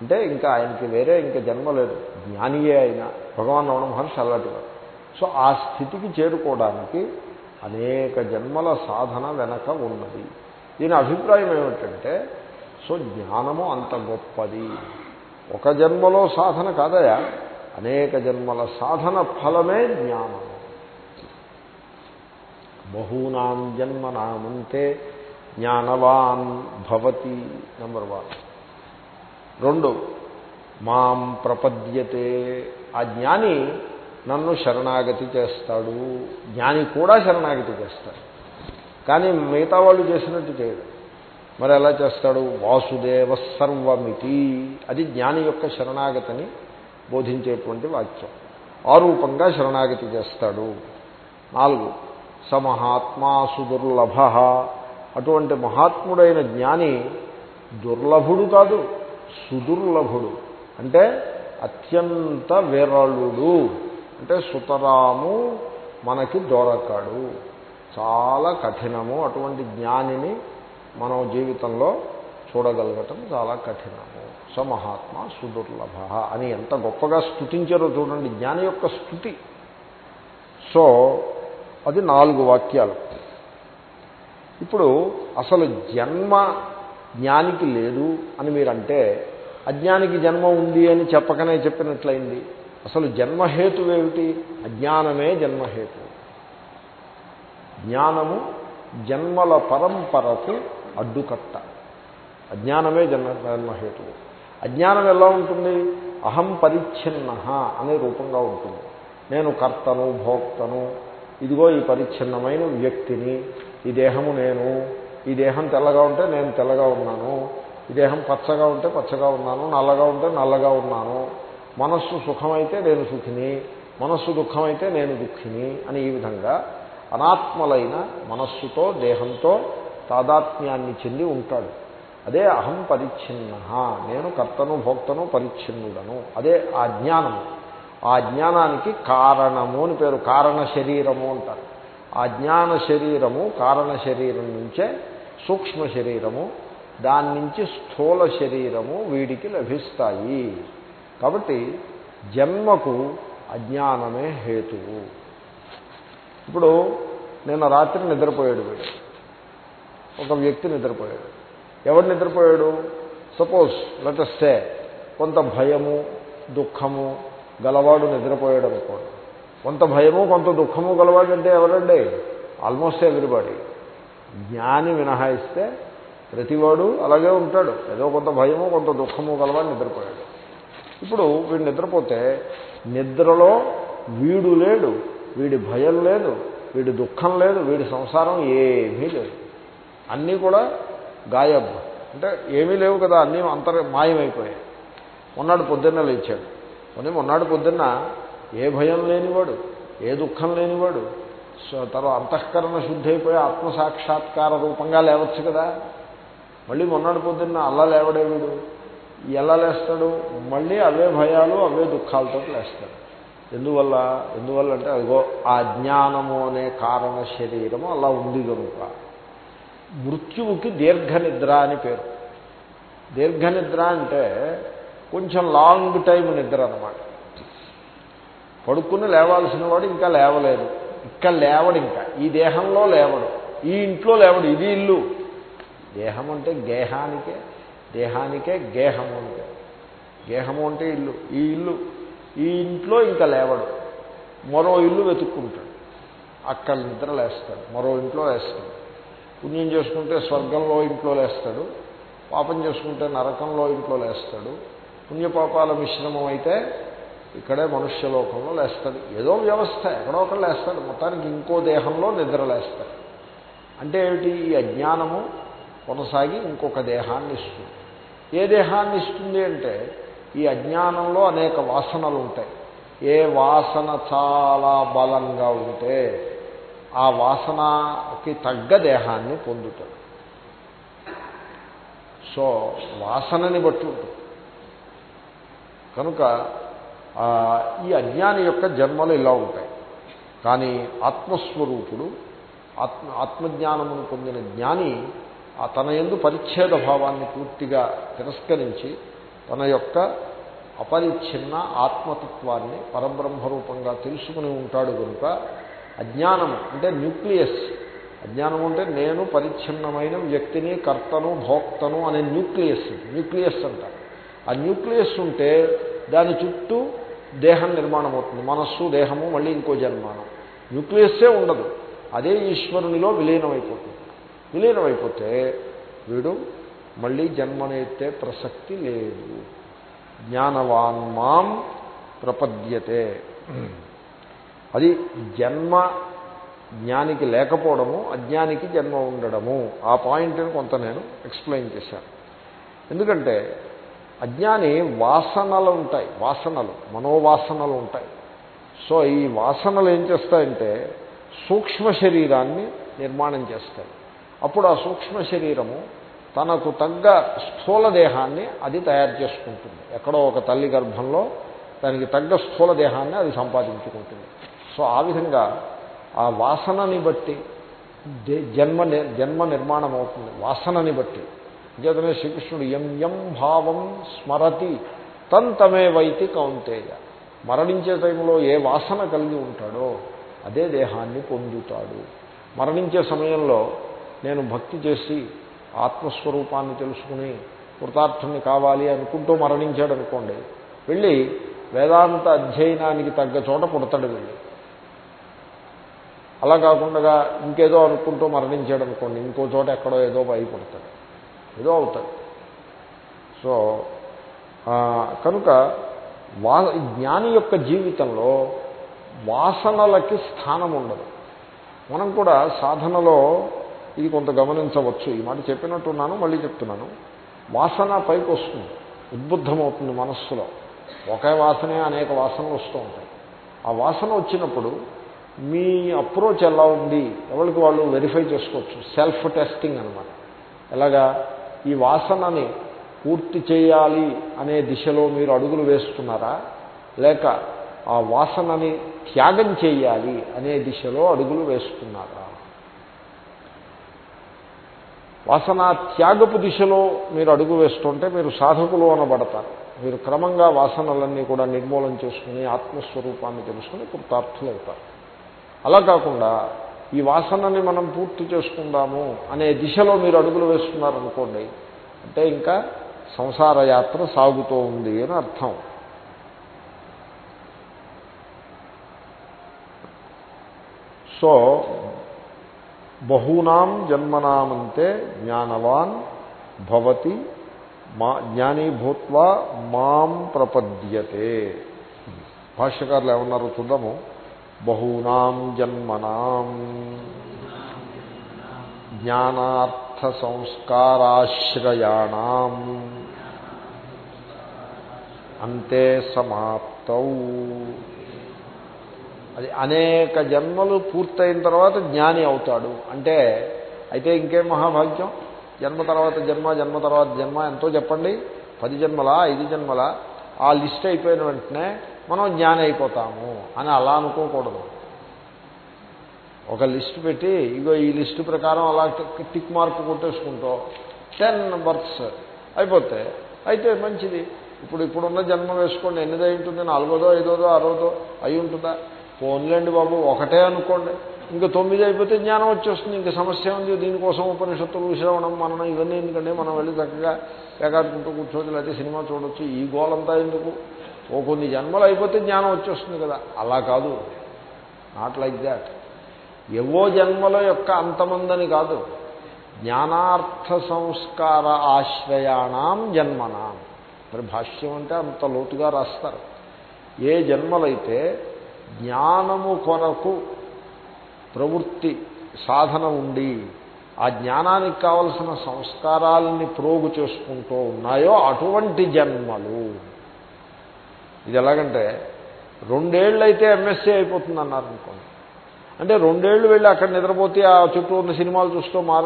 అంటే ఇంకా ఆయనకి వేరే ఇంకా జన్మ లేదు. జ్ఞానియే అయిన భగవాన్ రమణ మహర్షి అలాంటివారు సో ఆ స్థితికి చేరుకోవడానికి అనేక జన్మల సాధన వెనక ఉన్నది. దీని అభిప్రాయం ఏమిటంటే సో జ్ఞానము అంత గొప్పది. ఒక జన్మలో సాధన కాదయా? అనేక జన్మల సాధన ఫలమే జ్ఞానము. బహూనాం జన్మనామంతే జ్ఞానవాన్ భవతి నెంబర్ వన్. రెండు మాం ప్రపద్యతే. ఆ జ్ఞాని నన్ను శరణాగతి చేస్తాడు. జ్ఞాని కూడా శరణాగతి చేస్తాడు. కానీ మిగతా వాళ్ళు చేసినట్టు చేయడు. మరి ఎలా చేస్తాడు? వాసుదేవ సర్వమితి. అది జ్ఞాని యొక్క శరణాగతిని బోధించేటువంటి వాక్యం. ఆ రూపంగా శరణాగతి చేస్తాడు. నాలుగు సమహాత్మా దుర్లభ. అటువంటి మహాత్ముడైన జ్ఞాని దుర్లభుడు కాదు సుదుర్లభుడు. అంటే అత్యంత విరళుడు. అంటే సుతరాము మనకి దొరకడు. చాలా కఠినము. అటువంటి జ్ఞానిని మనం జీవితంలో చూడగలగటం చాలా కఠినము. సమహాత్మ సుదుర్లభ అని ఎంత గొప్పగా స్థుతించారో చూడండి జ్ఞాని యొక్క స్థుతి సో అది నాలుగు వాక్యాలు. ఇప్పుడు అసలు జన్మ జ్ఞానికి లేదు అని మీరంటే అజ్ఞానికి జన్మ ఉంది అని చెప్పకనే చెప్పినట్లయింది. అసలు జన్మహేతువేమిటి అజ్ఞానమే జన్మహేతు. జ్ఞానము జన్మల పరంపరకు అడ్డుకట్ట. అజ్ఞానమే జన్మ జన్మహేతువు అజ్ఞానం ఎలా ఉంటుంది? అహం పరిచ్ఛిన్న అనే రూపంగా ఉంటుంది. నేను కర్తను భోక్తను ఇదిగో ఈ పరిచ్ఛిన్నమైన వ్యక్తిని ఈ దేహము నేను ఈ దేహం తెల్లగా ఉంటే నేను తెల్లగా ఉన్నాను ఈ దేహం పచ్చగా ఉంటే పచ్చగా ఉన్నాను నల్లగా ఉంటే నల్లగా ఉన్నాను మనస్సు సుఖమైతే నేను సుఖిని మనస్సు దుఃఖమైతే నేను దుఃఖిని అని ఈ విధంగా అనాత్మలైన మనస్సుతో దేహంతో తాదాత్మ్యాన్ని చెంది ఉంటాడు. అదే అహం పరిచ్ఛిన్న నేను కర్తను భోక్తను పరిచ్ఛిన్నుడను. అదే ఆ జ్ఞానము. ఆ జ్ఞానానికి కారణము అని పేరు కారణ శరీరము అంటారు. ఆ జ్ఞాన శరీరము కారణ శరీరం నుంచే సూక్ష్మ శరీరము దాని నుంచి స్థూల శరీరము వీడికి లభిస్తాయి. కాబట్టి జన్మకు అజ్ఞానమే హేతువు. ఇప్పుడు నిన్న రాత్రి నిద్రపోయాడు వీడు. ఒక వ్యక్తి నిద్రపోయాడు. ఎవడు నిద్రపోయాడు? సపోజ్ లెటస్టే కొంత భయము దుఃఖము గలవాడు నిద్రపోయాడు అనుకోండి కొంత భయము కొంత దుఃఖము గలవాడంటే ఎవరండి? ఆల్మోస్ట్ ఎవ్రీబడి జ్ఞాని మినహాయిస్తే ప్రతివాడు అలాగే ఉంటాడు. ఏదో కొంత భయము కొంత దుఃఖము గలవాడు నిద్రపోయాడు. ఇప్పుడు వీడు నిద్రపోతే నిద్రలో వీడు లేడు వీడి భయం లేదు వీడి దుఃఖం లేదు వీడి సంసారం ఏమీ లేదు. అన్నీ కూడా గాయబ్. అంటే ఏమీ లేవు కదా అన్నీ అంతర్ మాయమైపోయాయి మొన్నాడు పొద్దున్న లేచాడు. కొన్ని మొన్నాడు పొద్దున్న ఏ భయం లేనివాడు ఏ దుఃఖం లేనివాడు తర్వాత అంతఃకరణ శుద్ధి అయిపోయి ఆత్మసాక్షాత్కార రూపంగా లేవచ్చు కదా. మళ్ళీ మొన్నటి పొద్దున్న అల్లా లేవడే వీడు. ఎలా లేస్తాడు మళ్ళీ అవే భయాలు అవే దుఃఖాలతో లేస్తాడు. ఎందువల్ల? ఎందువల్ల అంటే అదిగో ఆ జ్ఞానము అనే కారణ శరీరము అలా ఉంది కనుక మృత్యువుకి దీర్ఘనిద్ర అని పేరు. దీర్ఘనిద్ర అంటే కొంచెం లాంగ్ టైం నిద్ర అనమాట పడుకుని లేవాల్సిన వాడు ఇంకా లేవలేదు. ఇక్కడ లేవడు ఇంకా. ఈ దేహంలో లేవడు. ఈ ఇంట్లో లేవడు. ఇది ఇల్లు. దేహం అంటే గేహానికే దేహానికే గేహము అంటే. గేహము అంటే ఇల్లు. ఈ ఇల్లు. ఈ ఇంట్లో ఇంకా లేవడు. మరో ఇల్లు వెతుక్కుంటాడు. అక్కడ నిద్ర లేస్తాడు. మరో ఇంట్లో లేస్తాడు. పుణ్యం చేసుకుంటే స్వర్గంలో ఇంట్లో లేస్తాడు. పాపం చేసుకుంటే నరకంలో ఇంట్లో లేస్తాడు. పుణ్యపాపాల మిశ్రమం అయితే ఇక్కడే మనుష్యలోకంలో లేస్తాడు. ఏదో వ్యవస్థ ఎక్కడో ఒకరు లేస్తాడు. మొత్తానికి ఇంకో దేహంలో నిద్ర లేస్తాడు. అంటే ఏమిటి? ఈ అజ్ఞానము కొనసాగి ఇంకొక దేహాన్ని ఇస్తుంది. ఏ దేహాన్ని ఇస్తుంది అంటే ఈ అజ్ఞానంలో అనేక వాసనలు ఉంటాయి. ఏ వాసన చాలా బలంగా ఉంటే ఆ వాసనకి తగ్గ దేహాన్ని పొందుతాడు. సో వాసనని బట్టి ఉంటుంది. కనుక ఈ అజ్ఞాని యొక్క జన్మలు ఇలా ఉంటాయి. కానీ ఆత్మస్వరూపుడు ఆత్మ ఆత్మజ్ఞానమును పొందిన జ్ఞాని ఆ తన ఎందు పరిచ్ఛేద భావాన్ని పూర్తిగా తిరస్కరించి తన యొక్క అపరిచ్ఛిన్న ఆత్మతత్వాన్ని పరబ్రహ్మరూపంగా తెలుసుకుని ఉంటాడు కనుక అజ్ఞానము అంటే న్యూక్లియస్. అజ్ఞానం అంటే నేను పరిచ్ఛిన్నమైన వ్యక్తిని కర్తను భోక్తను అనే న్యూక్లియస్. న్యూక్లియస్ అంటారు. ఆ న్యూక్లియస్ ఉంటే దాని చుట్టూ దేహం నిర్మాణం అవుతుంది మనస్సు దేహము మళ్ళీ ఇంకో జన్మానం. న్యూక్లియస్సే ఉండదు. అదే ఈశ్వరునిలో విలీనమైపోతుంది. విలీనమైపోతే వీడు మళ్ళీ జన్మనెత్తే ప్రసక్తి లేదు. జ్ఞానవాన్ మాం ప్రపద్యతే. అది జన్మ జ్ఞానికి లేకపోవడము అజ్ఞానికి జన్మ ఉండడము. ఆ పాయింట్ని కొంత నేను ఎక్స్ప్లెయిన్ చేశాను. ఎందుకంటే అజ్ఞాని వాసనలు ఉంటాయి వాసనలు మనోవాసనలు ఉంటాయి. సో ఈ వాసనలు ఏం చేస్తాయంటే సూక్ష్మ శరీరాన్ని నిర్మాణం చేస్తాయి. అప్పుడు ఆ సూక్ష్మ శరీరము తనకు తగ్గ స్థూల దేహాన్ని అది తయారు చేసుకుంటుంది. ఎక్కడో ఒక తల్లి గర్భంలో దానికి తగ్గ స్థూల దేహాన్ని అది సంపాదించుకుంటుంది. సో ఆ విధంగా ఆ వాసనని బట్టి జన్మ జన్మ నిర్మాణం అవుతుంది వాసనని బట్టి. చేతనే శ్రీకృష్ణుడు ఎం ఎం భావం స్మరతి తంతమే వైతి కౌంతేయ. మరణించే టైంలో ఏ వాసన కలిగి ఉంటాడో అదే దేహాన్ని పొందుతాడు. మరణించే సమయంలో నేను భక్తి చేసి ఆత్మస్వరూపాన్ని తెలుసుకుని కృతార్థుని కావాలి అనుకుంటూ మరణించాడు అనుకోండి వెళ్ళి వేదాంత అధ్యయనానికి తగ్గ చోట పుడతాడు వెళ్ళి. అలా కాకుండా ఇంకేదో అనుకుంటూ మరణించాడు అనుకోండి ఇంకో చోట ఎక్కడో ఏదో భయపడతాడు ఏదో అవుతాయి. సో కనుక వా జ్ఞాని యొక్క జీవితంలో వాసనలకి స్థానం ఉండదు. మనం కూడా సాధనలో ఇది కొంత గమనించవచ్చు. ఈ మాట చెప్పినట్టున్నాను మళ్ళీ చెప్తున్నాను. వాసన పైకి వస్తుంది ఉద్బుద్ధమవుతుంది మనస్సులో. ఒకే వాసనే అనేక వాసనలు వస్తూ ఉంటాయి. ఆ వాసన వచ్చినప్పుడు మీ అప్రోచ్ ఎలా ఉంది? ఎవరికి వాళ్ళు వెరిఫై చేసుకోవచ్చు? సెల్ఫ్ టెస్టింగ్ అనమాట ఎలాగా? ఈ వాసనని పూర్తి చేయాలి అనే దిశలో మీరు అడుగులు వేస్తున్నారా? లేక ఆ వాసనని త్యాగం చేయాలి అనే దిశలో అడుగులు వేస్తున్నారా? వాసన త్యాగపు దిశలో మీరు అడుగు వేస్తుంటే మీరు సాధకులు అనబడతారు. మీరు క్రమంగా వాసనలన్నీ కూడా నిర్మూలన చేసుకుని ఆత్మస్వరూపాన్ని తెలుసుకుని కృతార్థులవుతారు. అలా కాకుండా ఈ వాసనని మనం పూర్తి చేసుకుందాము అనే దిశలో మీరు అడుగులు వేస్తున్నారనుకోండి అంటే ఇంకా సంసార యాత్ర సాగుతూ ఉంది అని అర్థం. సో బహూనాం జన్మనామంతే జ్ఞానవాన్ భవతి మా జ్ఞానీ భూత్వా మాం ప్రపద్యతే. భాష్యకారులు ఏమన్నారో చూద్దాము. బహూనాం జన్మనాం. జ్ఞానార్థ సంస్కారాశ్రయాణం అంతే సమాప్తౌ. అది అనేక జన్మలు పూర్తయిన తర్వాత జ్ఞాని అవుతాడు. అంటే అయితే ఇంకేం మహాభాగ్యం? జన్మ తర్వాత జన్మ జన్మ తర్వాత జన్మ ఎంతో చెప్పండి? పది జన్మలా ఐదు జన్మలా? ఆ లిస్ట్ అయిపోయిన వెంటనే మనం జ్ఞాని అయిపోతాము అని అలా అనుకోకూడదు. ఒక లిస్ట్ పెట్టి ఇగో ఈ లిస్టు ప్రకారం అలా టిక్ మార్క్ కొట్టేసుకుంటూ టెన్ బర్త్స్ అయిపోతే అయితే మంచిది. ఇప్పుడు ఇప్పుడున్న జన్మ వేసుకోండి. ఎనిమిది అయి ఉంటుంది? నాలుగోదో ఐదోదో ఆరోదో అయి ఉంటుందా? పోన్లేండి బాబు ఒకటే అనుకోండి. ఇంకా తొమ్మిది అయిపోతే జ్ఞానం వచ్చేస్తుంది. ఇంకా సమస్య ఉంది. దీనికోసం ఉపనిషత్తులు శ్రవణం మననం ఇవన్నీ ఎందుకంటే మనం వెళ్ళి చక్కగా వేగాడుకుంటూ కూర్చోవచ్చు లేకపోతే సినిమా చూడొచ్చు. ఈ గోలంతా ఎందుకు? ఓ కొన్ని జన్మలు అయిపోతే జ్ఞానం వచ్చేస్తుంది కదా. అలా కాదు. నాట్ లైక్ దాట్ ఎవో జన్మల యొక్క అంతమందని కాదు. జ్ఞానార్థ సంస్కార ఆశ్రయాణం జన్మనాం. మరి భాష్యం అంటే అంత లోతుగా రాస్తారు. ఏ జన్మలైతే జ్ఞానము కొరకు ప్రవృత్తి సాధన ఉండి ఆ జ్ఞానానికి కావలసిన సంస్కారాలని ప్రోగు చేసుకుంటూ ఉన్నాయో అటువంటి జన్మలు. ఇది ఎలాగంటే రెండేళ్ళు అయితే ఎంఎస్సీ అయిపోతుంది అన్నారు అనుకోండి. అంటే రెండేళ్ళు వెళ్ళి అక్కడ నిద్రపోతే ఆ చుట్టూ ఉన్న సినిమాలు చూస్తూ మార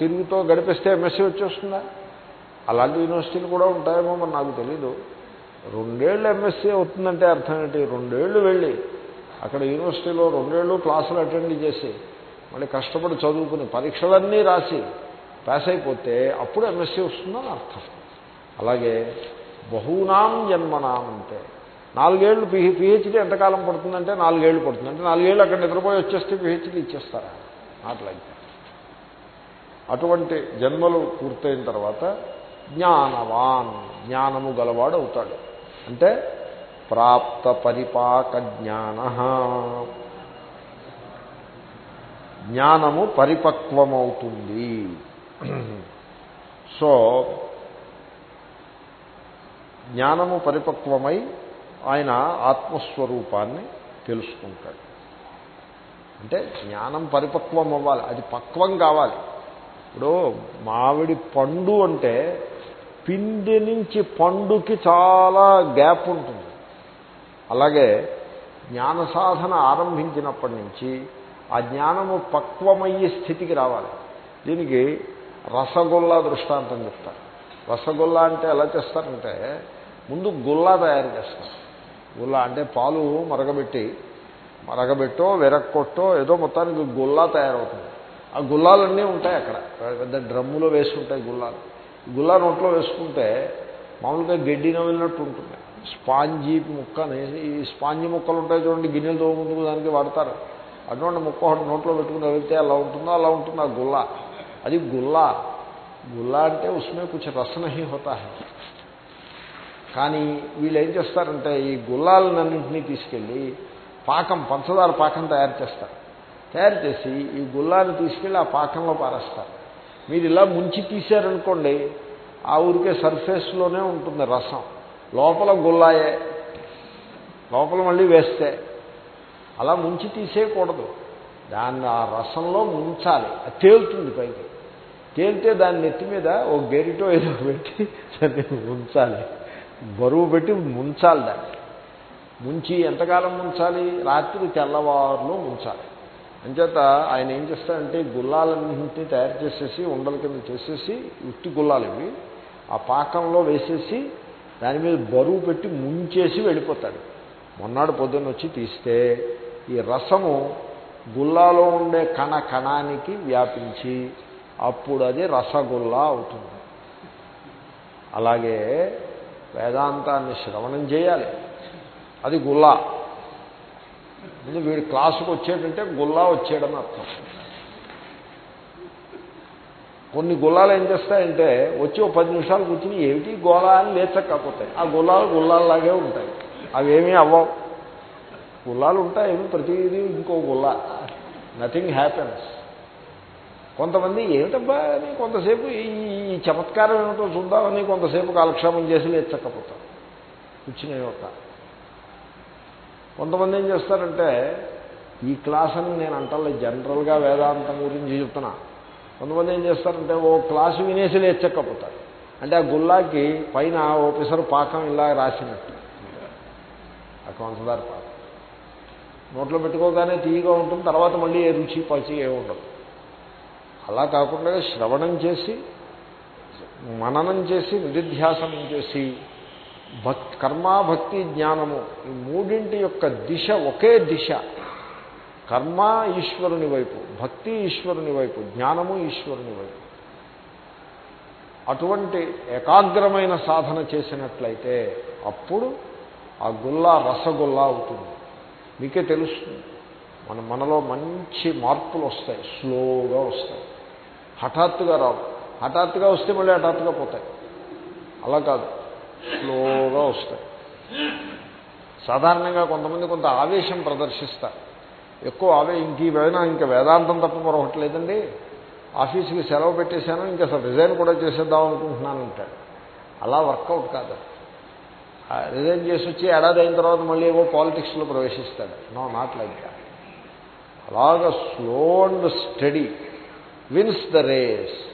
తిరుగుతూ గడిపిస్తే ఎంఎస్సీ వచ్చేస్తుందా? అలాంటి యూనివర్సిటీలు కూడా ఉంటాయేమో మరి నాకు తెలీదు. రెండేళ్ళు ఎంఎస్సీ అవుతుందంటే అర్థం ఏంటి? రెండేళ్ళు వెళ్ళి అక్కడ యూనివర్సిటీలో రెండేళ్ళు క్లాసులు అటెండ్ చేసి మళ్ళీ కష్టపడి చదువుకుని పరీక్షలన్నీ రాసి పాస్ అయిపోతే అప్పుడు ఎంఎస్సీ వస్తుందని అర్థం. అలాగే బహునాం జన్మనాం అంటే నాలుగేళ్ళు పిహె పిహెచ్డీ ఎంతకాలం పడుతుందంటే నాలుగేళ్ళు పడుతుంది. అంటే నాలుగేళ్ళు అక్కడ నిద్రపోయి వచ్చేస్తే పిహెచ్డీ ఇచ్చేస్తారా. నాట్ లైక్ అటువంటి జన్మలు పూర్తయిన తర్వాత జ్ఞానవాన్ జ్ఞానము గలవాడు అవుతాడు. అంటే ప్రాప్త పరిపాక జ్ఞాన. జ్ఞానము పరిపక్వమవుతుంది. సో జ్ఞానము పరిపక్వమై ఆయన ఆత్మస్వరూపాన్ని తెలుసుకుంటాడు. అంటే జ్ఞానం పరిపక్వం అవ్వాలి అది పక్వం కావాలి. ఇప్పుడు మామిడి పండు అంటే పిండి నుంచి పండుకి చాలా గ్యాప్ ఉంటుంది. అలాగే జ్ఞాన సాధన ఆరంభించినప్పటి నుంచి ఆ జ్ఞానము పక్వమయ్యే స్థితికి రావాలి. దీనికి రసగుల్లా దృష్టాంతం చెప్తారు. రసగుల్లా అంటే ఎలా చేస్తారంటే ముందు గుల్లా తయారు చేస్తారు. గుల్లా అంటే పాలు మరగబెట్టి మరగబెట్టో వెరక్కొట్టో ఏదో మొత్తానికి గుల్లా తయారవుతుంది. ఆ గుల్లాలన్నీ ఉంటాయి అక్కడ. పెద్ద డ్రమ్ములో వేసి ఉంటాయి గుల్లాలు గుల్లా నోట్లో వేసుకుంటే మామూలుగా గడ్డి నవ్వినట్టు ఉంటుంది. స్పాంజీ ముక్కని ఈ స్పాంజీ ముక్కలు ఉంటాయి చూడండి గిన్నెలు తోముకుందుకు దానికి వాడతారు. అటువంటి ముక్క ఒకటి నోట్లో పెట్టుకుని వెళ్తే అలా ఉంటుందో అలా ఉంటుంది ఆ గుల్లా. అది గుల్లా. గుల్లా అంటే ఉస్మే కొంచెం రసనహి హోతా హై. కానీ వీళ్ళు ఏం చేస్తారంటే ఈ గుల్లాలన్నింటినీ తీసుకెళ్ళి పాకం పంచదార పాకం తయారు చేస్తారు. తయారు చేసి ఈ గుల్లాన్ని తీసుకెళ్ళి ఆ పాకంలో పారేస్తారు. మీరు ఇలా ముంచి తీశారనుకోండి ఆ ఊరికే సర్ఫేస్లోనే ఉంటుంది రసం. లోపల గుల్లాయే లోపల మళ్ళీ వేస్తే. అలా ముంచి తీసేయకూడదు. దాన్ని ఆ రసంలో ముంచాలి. అది తేలుతుంది పైకి. తేలితే దాన్ని నెత్తి మీద ఓ గెరిటో ఏదో పెట్టి దాన్ని ఉంచాలి బరువు పెట్టి ముంచాలి దాన్ని. ముంచి ఎంతకాలం ముంచాలి? రాత్రి తెల్లవారులో ముంచాలి. అంచేత ఆయన ఏం చేస్తారంటే గుల్లాలన్నింటినీ తయారు చేసేసి ఉండల కింద చేసేసి ఉత్తి గుల్లాలు ఇవి ఆ పాకంలో వేసేసి దాని మీద బరువు పెట్టి ముంచేసి వెళ్ళిపోతాడు. మొన్నాడు పొద్దున్న వచ్చి తీస్తే ఈ రసము గుల్లాలో ఉండే కణ కణానికి వ్యాపించి అప్పుడు అది రసగుల్లా అవుతుంది. అలాగే వేదాంతాన్ని శ్రవణం చేయాలి. అది గుల్లా. ముందు వీడు క్లాసుకు వచ్చేటంటే గుల్లా వచ్చాడని అర్థం. కొన్ని గుల్లాలు ఏం చేస్తాయంటే వచ్చి ఒక పది నిమిషాలు కూర్చుని ఏమిటి గోళా అని లేచకపోతాయి ఆ గుల్లాలు గుల్లాల్లాగే ఉంటాయి. అవేమీ అవ్వవు. గుల్లాలు ఉంటాయి ప్రతిదీ ఇంకో గుల్లా. నథింగ్ హ్యాపెన్స్ కొంతమంది ఏమిటబ్బా అని కొంతసేపు ఈ చమత్కారం ఏమిటో చూద్దామని కొంతసేపు కాలక్షేపం చేసి లేచక్కపోతారు. కూర్చునే ఒక. కొంతమంది ఏం చేస్తారంటే ఈ క్లాస్ అని నేను అంటలే జనరల్గా వేదాంతం గురించి చెప్తున్నా. కొంతమంది ఏం చేస్తారంటే ఓ క్లాసు వినేసి లేచక్కపోతారు. అంటే ఆ గుల్లాకి పైన ఓ పిసరు పాకం ఇలా రాసినట్టు. ఆ కొంతదారు పాకం. నోట్లో పెట్టుకోగానే తీయగా ఉంటుంది తర్వాత మళ్ళీ ఏ రుచి పచ్చి ఏ ఉండదు. అలా కాకుండా శ్రవణం చేసి మననం చేసి నిధిధ్యాసనం చేసి భక్ కర్మ భక్తి జ్ఞానము ఈ మూడింటి యొక్క దిశ ఒకే దిశ. కర్మ ఈశ్వరుని వైపు భక్తి ఈశ్వరుని వైపు జ్ఞానము ఈశ్వరుని వైపు. అటువంటి ఏకాగ్రమైన సాధన చేసినట్లయితే అప్పుడు ఆ గుల్లా రసగుల్లా అవుతుంది. మీకే తెలుస్తుంది. మన మనలో మంచి మార్పులు వస్తాయి. స్లోగా వస్తాయి. హఠాత్తుగా రావు. హఠాత్తుగా వస్తే మళ్ళీ హఠాత్తుగా పోతాయి. అలా కాదు. స్లోగా వస్తాయి. సాధారణంగా కొంతమంది కొంత ఆవేశం ప్రదర్శిస్తారు. ఎక్కువ ఆవే ఇంక ఈ వేదన ఇంకా వేదాంతం తప్ప మరొకటి లేదండి. ఆఫీస్కి సెలవు పెట్టేశాను ఇంకా అసలు రిజైన్ కూడా చేసేద్దాం అనుకుంటున్నాను అంటాడు. అలా వర్కౌట్ కాదు. రిజైన్ చేసి వచ్చి ఏడాది అయిన తర్వాత మళ్ళీ ఏవో పాలిటిక్స్లో ప్రవేశిస్తాడు. నో నాట్ లైక్ అలాగ slow and steady. Wins the race.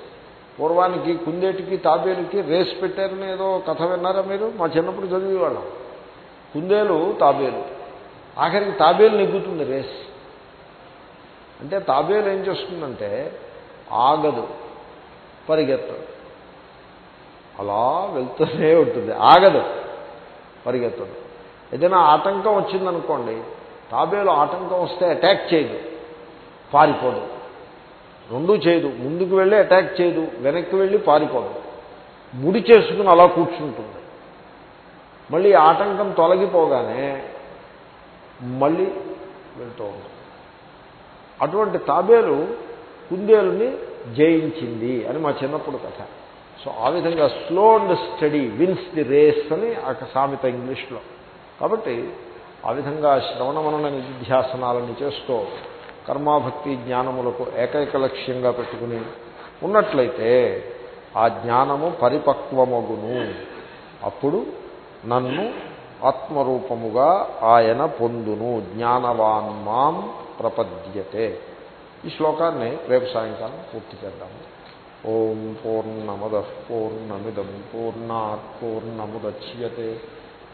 పూర్వానికి కుందేటికి తాబేలుకి రేస్ పెట్టారని ఏదో కథ విన్నారా మీరు? మా చిన్నప్పుడు చదివేవాళ్ళం. కుందేలు తాబేలు. ఆఖరికి తాబేలు నెగ్గుతుంది రేస్. అంటే తాబేలు ఏం చేస్తుందంటే ఆగదు పరిగెత్తదు. అలా వెళ్తూనే ఉంటుంది. ఆగదు పరిగెత్తదు. ఏదైనా ఆటంకం వచ్చిందనుకోండి తాబేలు ఆటంకం వస్తే అటాక్ చేయదు పారిపోదు. రెండూ చేయదు. ముందుకు వెళ్ళి అటాక్ చేయదు. వెనక్కి వెళ్ళి పారిపోదు. ముడి చేసుకుని అలా కూర్చుంటుంది. మళ్ళీ ఆటంకం తొలగిపోగానే మళ్ళీ వెళ్తూ ఉంటుంది. అటువంటి తాబేలు కుందేలుని జయించింది అని మా చిన్నప్పుడు కథ. సో ఆ విధంగా slow and steady wins the race అని ఆ సామెత ఇంగ్లీష్లో. కాబట్టి ఆ విధంగా శ్రవణ మనన చేస్తూ కర్మాభక్తి జ్ఞానములకు ఏకైక లక్ష్యంగా పెట్టుకుని ఉన్నట్లయితే ఆ జ్ఞానము పరిపక్వమగును. అప్పుడు నన్ను ఆత్మరూపముగా ఆయన పొందును. జ్ఞానవాన్ మాం ప్రపద్యతే. ఈ శ్లోకాన్ని రేపు సాయంకాలం పూర్తి చేద్దాము. ఓం పూర్ణమద పూర్ణమిదం పూర్ణాత్ పూర్ణముద్యతే.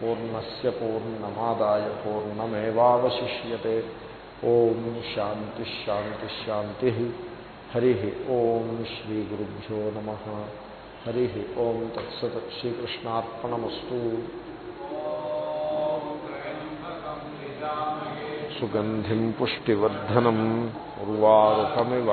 పూర్ణస్ పూర్ణమాదాయ పూర్ణమేవాశిష్యతే ओम शांति शांति शांति हरि ओम श्री गुरुभ्यो नम। हरि ओम तत्सत श्रीकृष्णार्पणमस्तु सुगंधि पुष्टिवर्धन उर्वाकमिव